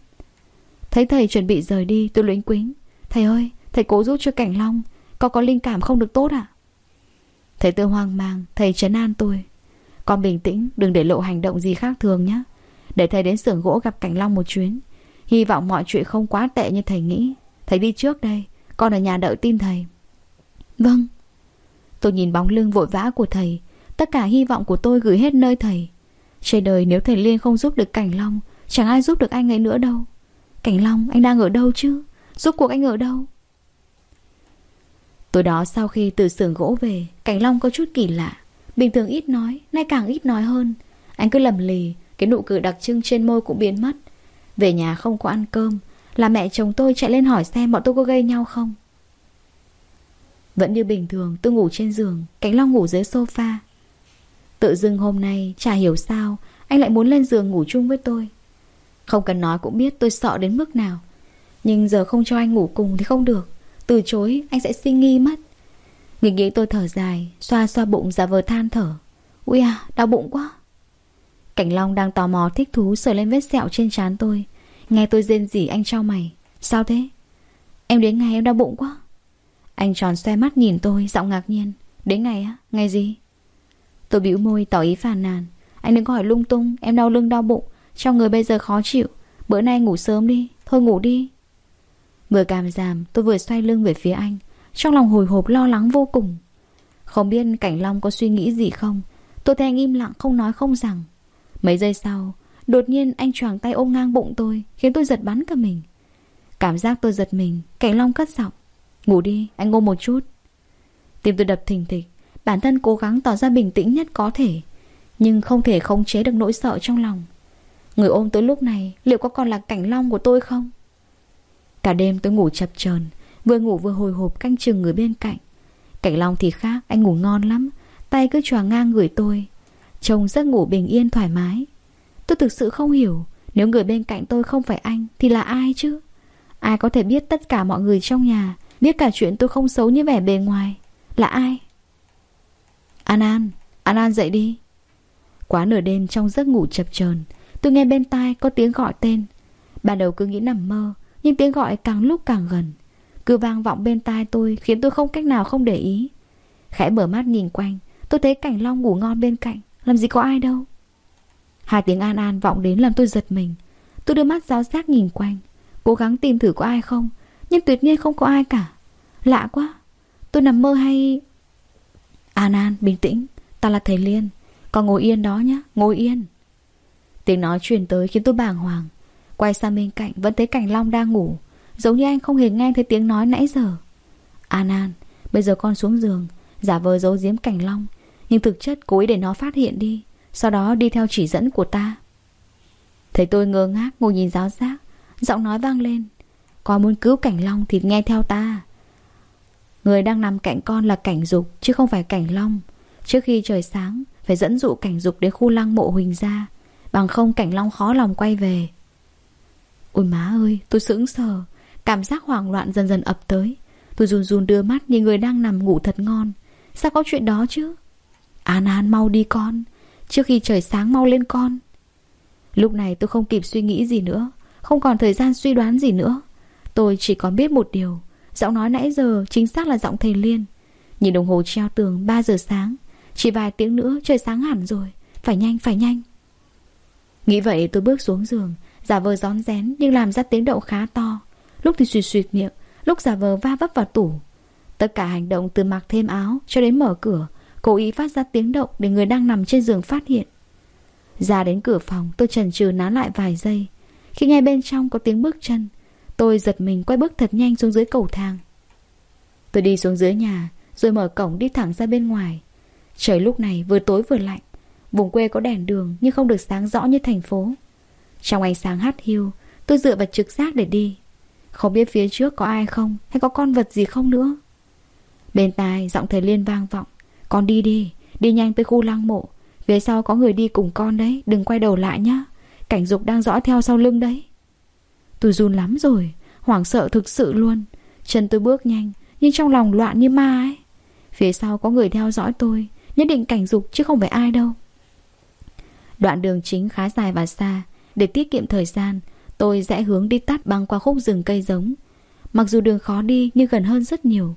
Thấy thầy chuẩn bị rời đi, tôi luyến quính Thầy ơi, thầy cố giúp cho Cảnh Long, Con có linh cảm không được tốt à Thầy tôi hoang mang, Thầy trấn an tôi. Con bình tĩnh, đừng để lộ hành động gì khác thường nhé. Để thầy đến xưởng gỗ gặp Cảnh Long một chuyến. Hy vọng mọi chuyện không quá tệ như thầy nghĩ. Thầy đi trước đây Con ở nhà đợi tin thầy. Vâng. Tôi nhìn bóng lưng vội vã của thầy. Tất cả hy vọng của tôi gửi hết nơi thầy. Trên đời nếu thầy Liên không giúp được Cảnh Long Chẳng ai giúp được anh ấy nữa đâu. Cảnh Long anh đang ở đâu chứ? Giúp cuộc anh ở đâu? Tối đó sau khi từ xưởng gỗ về Cảnh Long có chút kỳ lạ. Bình thường ít nói, nay càng ít nói hơn. Anh cứ lầm lì Cái nụ cười đặc trưng trên môi cũng biến mất. Về nhà không có ăn cơm, Là mẹ chồng tôi chạy lên hỏi xem bọn tôi có gây nhau không. Vẫn như bình thường, tôi ngủ trên giường Cảnh Long ngủ dưới sofa. Tự dưng hôm nay, chả hiểu sao, Anh lại muốn lên giường ngủ chung với tôi. Không cần nói cũng biết tôi sợ đến mức nào. Nhưng giờ không cho anh ngủ cùng thì không được. Từ chối, anh sẽ sinh nghi mất. Nghĩ nghĩ tôi thở dài, Xoa xoa bụng giả vờ than thở. Ui à đau bụng quá. Cảnh Long đang tò mò thích thú sờ lên vết sẹo trên trán tôi. Nghe tôi rên rỉ, anh trao mày. Sao thế? Em đến ngày em đau bụng quá. Anh tròn xoe mắt nhìn tôi, giọng ngạc nhiên. Đến ngày á? Ngày gì? Tôi bĩu môi, tỏ ý phàn nàn. Anh đừng có hỏi lung tung, Em đau lưng, đau bụng. Trong người bây giờ khó chịu. Bữa nay ngủ sớm đi. Thôi ngủ đi. Vừa cảm giảm tôi vừa xoay lưng về phía anh. Trong lòng hồi hộp, lo lắng vô cùng. Không biết Cảnh Long có suy nghĩ gì không? Tôi thấy anh im lặng, không nói không rằng. Mấy giây sau, Đột nhiên anh choàng tay ôm ngang bụng tôi, Khiến tôi giật bắn cả mình. Cảm giác tôi giật mình Cảnh Long cất giọng, Ngủ đi, anh ôm một chút. Tim tôi đập thình thịch, Bản thân cố gắng tỏ ra bình tĩnh nhất có thể, Nhưng không thể khống chế được nỗi sợ trong lòng. Người ôm tôi lúc này Liệu có còn là cảnh long của tôi không? Cả đêm tôi ngủ chập chờn, Vừa ngủ vừa hồi hộp canh chừng người bên cạnh. Cảnh long thì khác, Anh ngủ ngon lắm, Tay cứ tròa ngang người tôi Trông giấc ngủ bình yên thoải mái. Tôi thực sự không hiểu Nếu người bên cạnh tôi không phải anh Thì là ai chứ? Ai có thể biết tất cả mọi người trong nhà Biết cả chuyện tôi không xấu như vẻ bề ngoài Là ai? An An, An An dậy đi. Quá nửa đêm trong giấc ngủ chập chờn Tôi nghe bên tai có tiếng gọi tên. Ban đầu cứ nghĩ nằm mơ Nhưng tiếng gọi càng lúc càng gần. Cứ vang vọng bên tai tôi Khiến tôi không cách nào không để ý. Khẽ mở mắt nhìn quanh Tôi thấy cảnh long ngủ ngon bên cạnh. Làm gì có ai đâu. Hai tiếng an an vọng đến làm tôi giật mình. Tôi đưa mắt giáo giác nhìn quanh. Cố gắng tìm thử có ai không, Nhưng tuyệt nhiên không có ai cả. Lạ quá. Tôi nằm mơ hay An An, bình tĩnh. Ta là thầy Liên. Còn ngồi yên đó nhá, Ngồi yên. Tiếng nói truyền tới khiến tôi bàng hoàng. Quay sang bên cạnh, vẫn thấy Cảnh Long đang ngủ. Giống như anh không hề nghe thấy tiếng nói nãy giờ. An An, Bây giờ con xuống giường. Giả vờ giấu giếm Cảnh Long. Nhưng thực chất cố ý để nó phát hiện đi, Sau đó đi theo chỉ dẫn của ta. Thấy tôi ngơ ngác, ngồi nhìn giáo giác, Giọng nói vang lên. Có muốn cứu Cảnh Long thì nghe theo ta. Người đang nằm cạnh con là Cảnh Dục, Chứ không phải Cảnh Long. Trước khi trời sáng, Phải dẫn dụ Cảnh Dục đến khu lăng mộ Huỳnh ra Bằng không, Cảnh Long khó lòng quay về. Ôi má ơi, tôi sững sờ. Cảm giác hoảng loạn dần dần ập tới. Tôi run run đưa mắt nhìn người đang nằm ngủ thật ngon. Sao có chuyện đó chứ? An An mau đi con, Trước khi trời sáng mau lên con. Lúc này tôi không kịp suy nghĩ gì nữa, Không còn thời gian suy đoán gì nữa. Tôi chỉ còn biết một điều, Giọng nói nãy giờ chính xác là giọng thầy Liên. Nhìn đồng hồ treo tường 3 giờ sáng, Chỉ vài tiếng nữa trời sáng hẳn rồi, Phải nhanh phải nhanh. Nghĩ vậy tôi bước xuống giường, Giả vờ rón rén nhưng làm ra tiếng động khá to. Lúc thì suyệt suyệt miệng, Lúc giả vờ va vấp vào tủ. Tất cả hành động từ mặc thêm áo cho đến mở cửa Cố ý phát ra tiếng động để người đang nằm trên giường phát hiện. Ra đến cửa phòng, tôi chần chừ nán lại vài giây. Khi nghe bên trong có tiếng bước chân, Tôi giật mình quay bước thật nhanh xuống dưới cầu thang. Tôi đi xuống dưới nhà, Rồi mở cổng đi thẳng ra bên ngoài. Trời lúc này vừa tối vừa lạnh, Vùng quê có đèn đường nhưng không được sáng rõ như thành phố. Trong ánh sáng hắt hiu, Tôi dựa vào trực giác để đi. Không biết phía trước có ai không, Hay có con vật gì không nữa. Bên tai giọng thầy Liên vang vọng. Con đi đi Đi nhanh tới khu lăng mộ. Về sau có người đi cùng con đấy, Đừng quay đầu lại nhá. Cảnh dục đang dõi theo sau lưng đấy. Tôi run lắm rồi, Hoảng sợ thực sự luôn. Chân tôi bước nhanh, Nhưng trong lòng loạn như ma ấy. Phía sau có người theo dõi tôi, Nhất định cảnh dục chứ không phải ai đâu. Đoạn đường chính khá dài và xa, Để tiết kiệm thời gian, Tôi rẽ hướng đi tắt băng qua khúc rừng cây giống. Mặc dù đường khó đi nhưng gần hơn rất nhiều.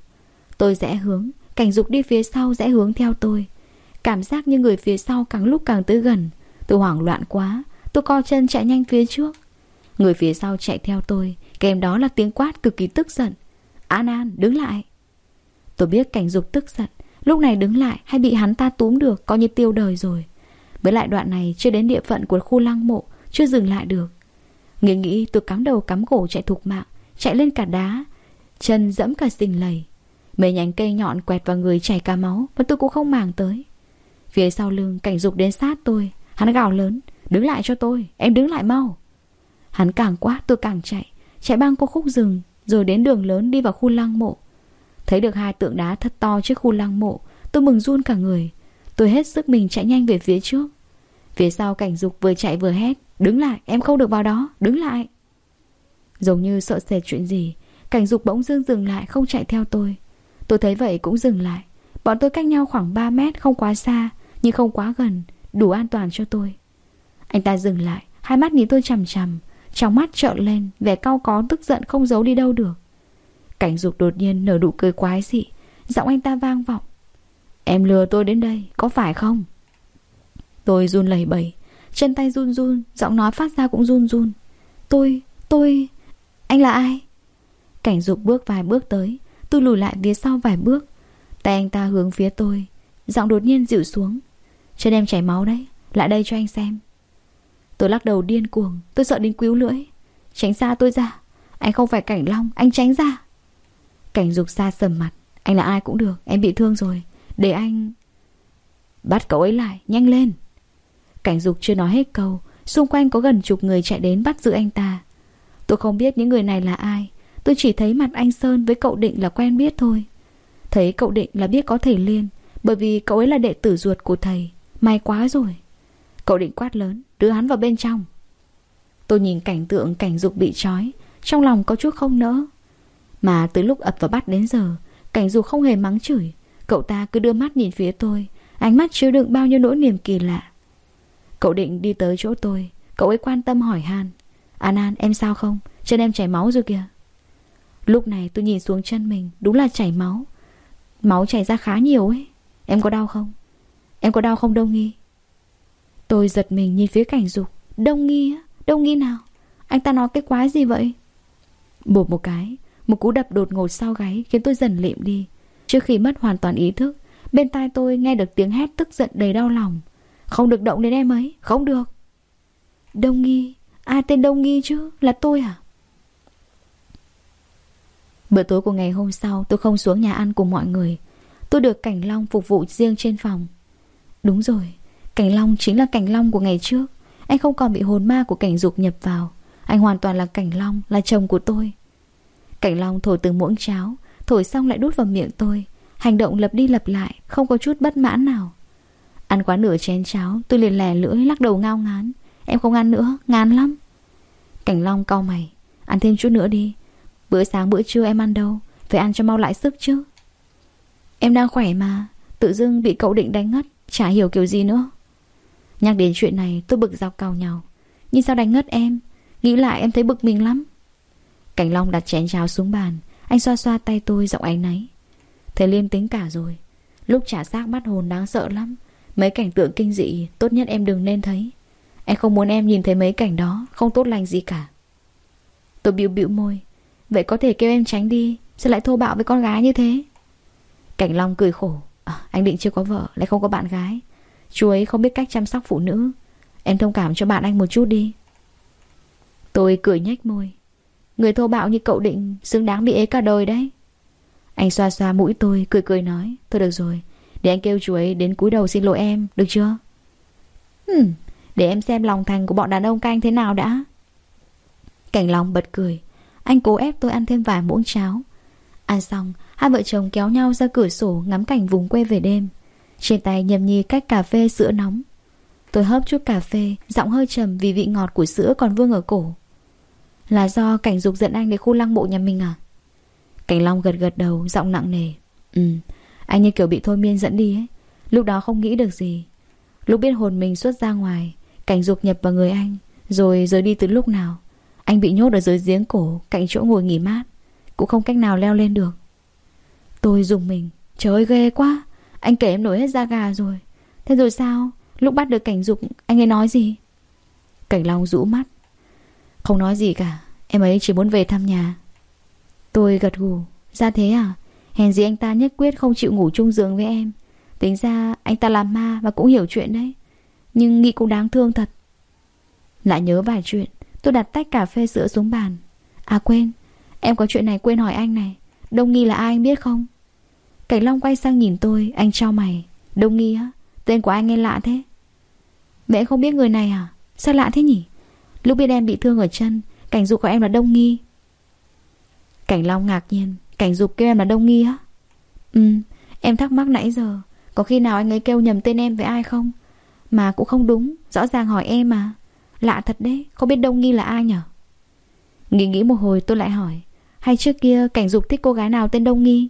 Tôi rẽ hướng Cảnh dục đi phía sau rẽ hướng theo tôi. Cảm giác như người phía sau càng lúc càng tới gần. Tôi hoảng loạn quá. Tôi co chân chạy nhanh phía trước. Người phía sau chạy theo tôi. Kèm đó là tiếng quát cực kỳ tức giận. An An, đứng lại. Tôi biết cảnh dục tức giận. Lúc này đứng lại hay bị hắn ta túm được Coi như tiêu đời rồi. Với lại đoạn này chưa đến địa phận của khu lăng mộ, Chưa dừng lại được. Nghĩ nghĩ, tôi cắm đầu cắm cổ chạy thục mạng, Chạy lên cả đá, Chân dẫm cả xình lầy. Mấy nhánh cây nhọn quẹt vào người chảy cả máu Mà tôi cũng không màng tới. Phía sau lưng cảnh dục đến sát tôi, Hắn gào lớn, Đứng lại cho tôi, Em đứng lại mau. Hắn càng quát tôi càng chạy Chạy băng qua khúc rừng, Rồi đến đường lớn đi vào khu lăng mộ. Thấy được hai tượng đá thật to trước khu lăng mộ, Tôi mừng run cả người. Tôi hết sức mình chạy nhanh về phía trước. Phía sau cảnh dục vừa chạy vừa hét, Đứng lại, em không được vào đó, Đứng lại. Giống như sợ sệt chuyện gì, Cảnh dục bỗng dưng dừng lại không chạy theo tôi. Tôi thấy vậy cũng dừng lại. Bọn tôi cách nhau khoảng 3 mét không quá xa Nhưng không quá gần Đủ an toàn cho tôi. Anh ta dừng lại Hai mắt nhìn tôi chằm chằm Trong mắt trợn lên Vẻ cau có tức giận không giấu đi đâu được. Cảnh dục đột nhiên nở nụ cười quái dị Giọng anh ta vang vọng. Em lừa tôi đến đây có phải không? Tôi run lẩy bẩy Chân tay run run Giọng nói phát ra cũng run run. Tôi, tôi Anh là ai? Cảnh dục bước vài bước tới Tôi lùi lại phía sau vài bước. Tay anh ta hướng phía tôi. Giọng đột nhiên dịu xuống. Chân em chảy máu đấy. Lại đây cho anh xem. Tôi lắc đầu điên cuồng. Tôi sợ đến cứu lưỡi. Tránh xa tôi ra. Anh không phải Cảnh Long. Anh tránh ra. Cảnh dục xa sầm mặt. Anh là ai cũng được. Em bị thương rồi. Để anh Bắt cậu ấy lại. Nhanh lên. Cảnh dục chưa nói hết câu. Xung quanh có gần chục người chạy đến bắt giữ anh ta. Tôi không biết những người này là ai. Tôi chỉ thấy mặt anh Sơn với cậu Định là quen biết thôi. Thấy cậu Định là biết có thầy Liên, Bởi vì cậu ấy là đệ tử ruột của thầy. May quá rồi. Cậu Định quát lớn, Đưa hắn vào bên trong. Tôi nhìn cảnh tượng cảnh dục bị trói, Trong lòng có chút không nỡ. Mà từ lúc ập vào bắt đến giờ, Cảnh dục không hề mắng chửi. Cậu ta cứ đưa mắt nhìn phía tôi, Ánh mắt chứa đựng bao nhiêu nỗi niềm kỳ lạ. Cậu định đi tới chỗ tôi, Cậu ấy quan tâm hỏi han. An An, em sao không? Chân em chảy máu rồi kìa. Lúc này tôi nhìn xuống chân mình, Đúng là chảy máu. Máu chảy ra khá nhiều ấy. Em có đau không? Em có đau không, Đông Nghi? Tôi giật mình nhìn phía cảnh dục. Đông Nghi á? Đông Nghi nào? Anh ta nói cái quái gì vậy? Bột một cái, Một cú đập đột ngột sau gáy Khiến tôi dần lịm đi. Trước khi mất hoàn toàn ý thức, Bên tai tôi nghe được tiếng hét tức giận đầy đau lòng. Không được động đến em ấy, Không được. Đông Nghi, Ai tên Đông Nghi chứ? Là tôi à? Bữa tối của ngày hôm sau tôi không xuống nhà ăn cùng mọi người. Tôi được Cảnh Long phục vụ riêng trên phòng. Đúng rồi Cảnh Long chính là Cảnh Long của ngày trước. Anh không còn bị hồn ma của cảnh dục nhập vào. Anh hoàn toàn là Cảnh Long Là chồng của tôi. Cảnh Long thổi từng muỗng cháo Thổi xong lại đút vào miệng tôi. Hành động lập đi lập lại Không có chút bất mãn nào. Ăn quá nửa chén cháo Tôi liền lè lưỡi lắc đầu ngao ngán. Em không ăn nữa, ngán lắm. Cảnh Long cau mày. Ăn thêm chút nữa đi. Bữa sáng bữa trưa em ăn đâu? Phải ăn cho mau lại sức chứ. Em đang khỏe mà. Tự dưng bị cậu định đánh ngất, Chả hiểu kiểu gì nữa. Nhắc đến chuyện này, tôi bực dọc cào nhau. Nhưng sao đánh ngất em? Nghĩ lại em thấy bực mình lắm. Cảnh Long đặt chén cháo xuống bàn. Anh xoa xoa tay tôi giọng áy náy. Thầy liêm tính cả rồi. Lúc trả xác bắt hồn đáng sợ lắm. Mấy cảnh tượng kinh dị, Tốt nhất em đừng nên thấy. Em không muốn em nhìn thấy mấy cảnh đó, Không tốt lành gì cả. Tôi biểu biểu môi. Vậy có thể kêu em tránh đi Sao lại thô bạo với con gái như thế? Cảnh Long cười khổ. À, Anh định chưa có vợ lại không có bạn gái. Chú ấy không biết cách chăm sóc phụ nữ. Em thông cảm cho bạn anh một chút đi. Tôi cười nhếch môi. Người thô bạo như cậu định Xứng đáng bị ế cả đời đấy. Anh xoa xoa mũi tôi cười cười nói. Thôi được rồi Để anh kêu chú ấy đến cúi đầu xin lỗi em Được chưa? Hmm, Để em xem lòng thành của bọn đàn ông canh thế nào đã. Cảnh Long bật cười. Anh cố ép tôi ăn thêm vài muỗng cháo. Ăn xong, Hai vợ chồng kéo nhau ra cửa sổ Ngắm cảnh vùng quê về đêm. Trên tay nhầm nhi cách cà phê sữa nóng. Tôi hớp chút cà phê, Giọng hơi trầm vì vị ngọt của sữa còn vương ở cổ. Là do cảnh dục giận anh đến khu lăng mộ nhà mình à? Cảnh Long gật gật đầu, Giọng nặng nề. Ừ Anh như kiểu bị thôi miên dẫn đi ấy. Lúc đó không nghĩ được gì. Lúc biết hồn mình xuất ra ngoài, Cảnh dục nhập vào người anh, Rồi rời đi từ lúc nào. Anh bị nhốt ở dưới giếng cổ, Cạnh chỗ ngồi nghỉ mát. Cũng không cách nào leo lên được. Tôi dùng mình. Trời ơi, ghê quá. Anh kể em nổi hết da gà rồi. Thế rồi sao? Lúc bắt được cảnh dục, Anh ấy nói gì? Cảnh Long rũ mắt. Không nói gì cả. Em ấy chỉ muốn về thăm nhà. Tôi gật gù. Ra thế à? Hèn gì anh ta nhất quyết không chịu ngủ chung giường với em. Tính ra anh ta làm ma Và cũng hiểu chuyện đấy. Nhưng nghĩ cũng đáng thương thật. Lại nhớ vài chuyện. Tôi đặt tách cà phê sữa xuống bàn. À quên. Em có chuyện này quên hỏi anh này. Đông Nghi là ai anh biết không? Cảnh Long quay sang nhìn tôi, Anh trao mày. Đông Nghi á, Tên của anh nghe lạ thế. Mẹ không biết người này à? Sao lạ thế nhỉ? Lúc biết em bị thương ở chân, Cảnh dục gọi em là Đông Nghi. Cảnh Long ngạc nhiên, Cảnh dục kêu em là Đông Nghi á. Ừ Em thắc mắc nãy giờ, Có khi nào anh ấy kêu nhầm tên em với ai không? Mà cũng không đúng, Rõ ràng hỏi em mà. Lạ thật đấy, Không biết Đông Nghi là ai nhở? Nghĩ nghĩ một hồi tôi lại hỏi, Hay trước kia cảnh dục thích cô gái nào tên Đông Nghi?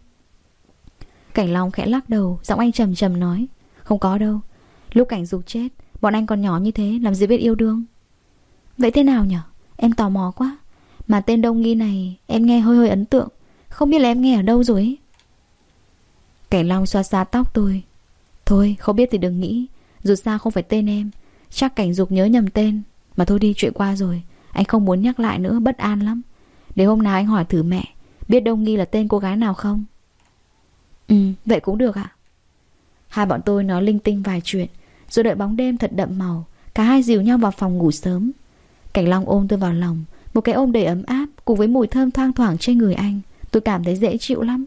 Cảnh Long khẽ lắc đầu, Giọng anh trầm trầm nói, Không có đâu, Lúc cảnh dục chết, Bọn anh còn nhỏ như thế, Làm gì biết yêu đương? Vậy thế nào nhở? Em tò mò quá. Mà tên Đông Nghi này, Em nghe hơi hơi ấn tượng, Không biết là em nghe ở đâu rồi ấy. Cảnh Long xoa xoa tóc tôi, Thôi, không biết thì đừng nghĩ, Dù sao không phải tên em, Chắc cảnh dục nhớ nhầm tên. Mà thôi đi, chuyện qua rồi. Anh không muốn nhắc lại nữa, bất an lắm. Để hôm nào anh hỏi thử mẹ, Biết Đông Nghi là tên cô gái nào không? Ừ vậy cũng được ạ. Hai bọn tôi nói linh tinh vài chuyện, Rồi đợi bóng đêm thật đậm màu, Cả hai dìu nhau vào phòng ngủ sớm. Cảnh Long ôm tôi vào lòng, Một cái ôm đầy ấm áp, Cùng với mùi thơm thoang thoảng trên người anh, Tôi cảm thấy dễ chịu lắm.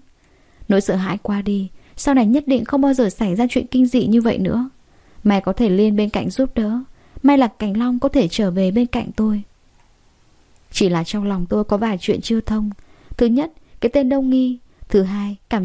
Nỗi sợ hãi qua đi, Sau này nhất định không bao giờ xảy ra chuyện kinh dị như vậy nữa. Mày có thể lên bên cạnh giúp đỡ May là Cảnh Long có thể trở về bên cạnh tôi. Chỉ là trong lòng tôi có vài chuyện chưa thông. Thứ nhất, cái tên Đông Nghi. Thứ hai, cảm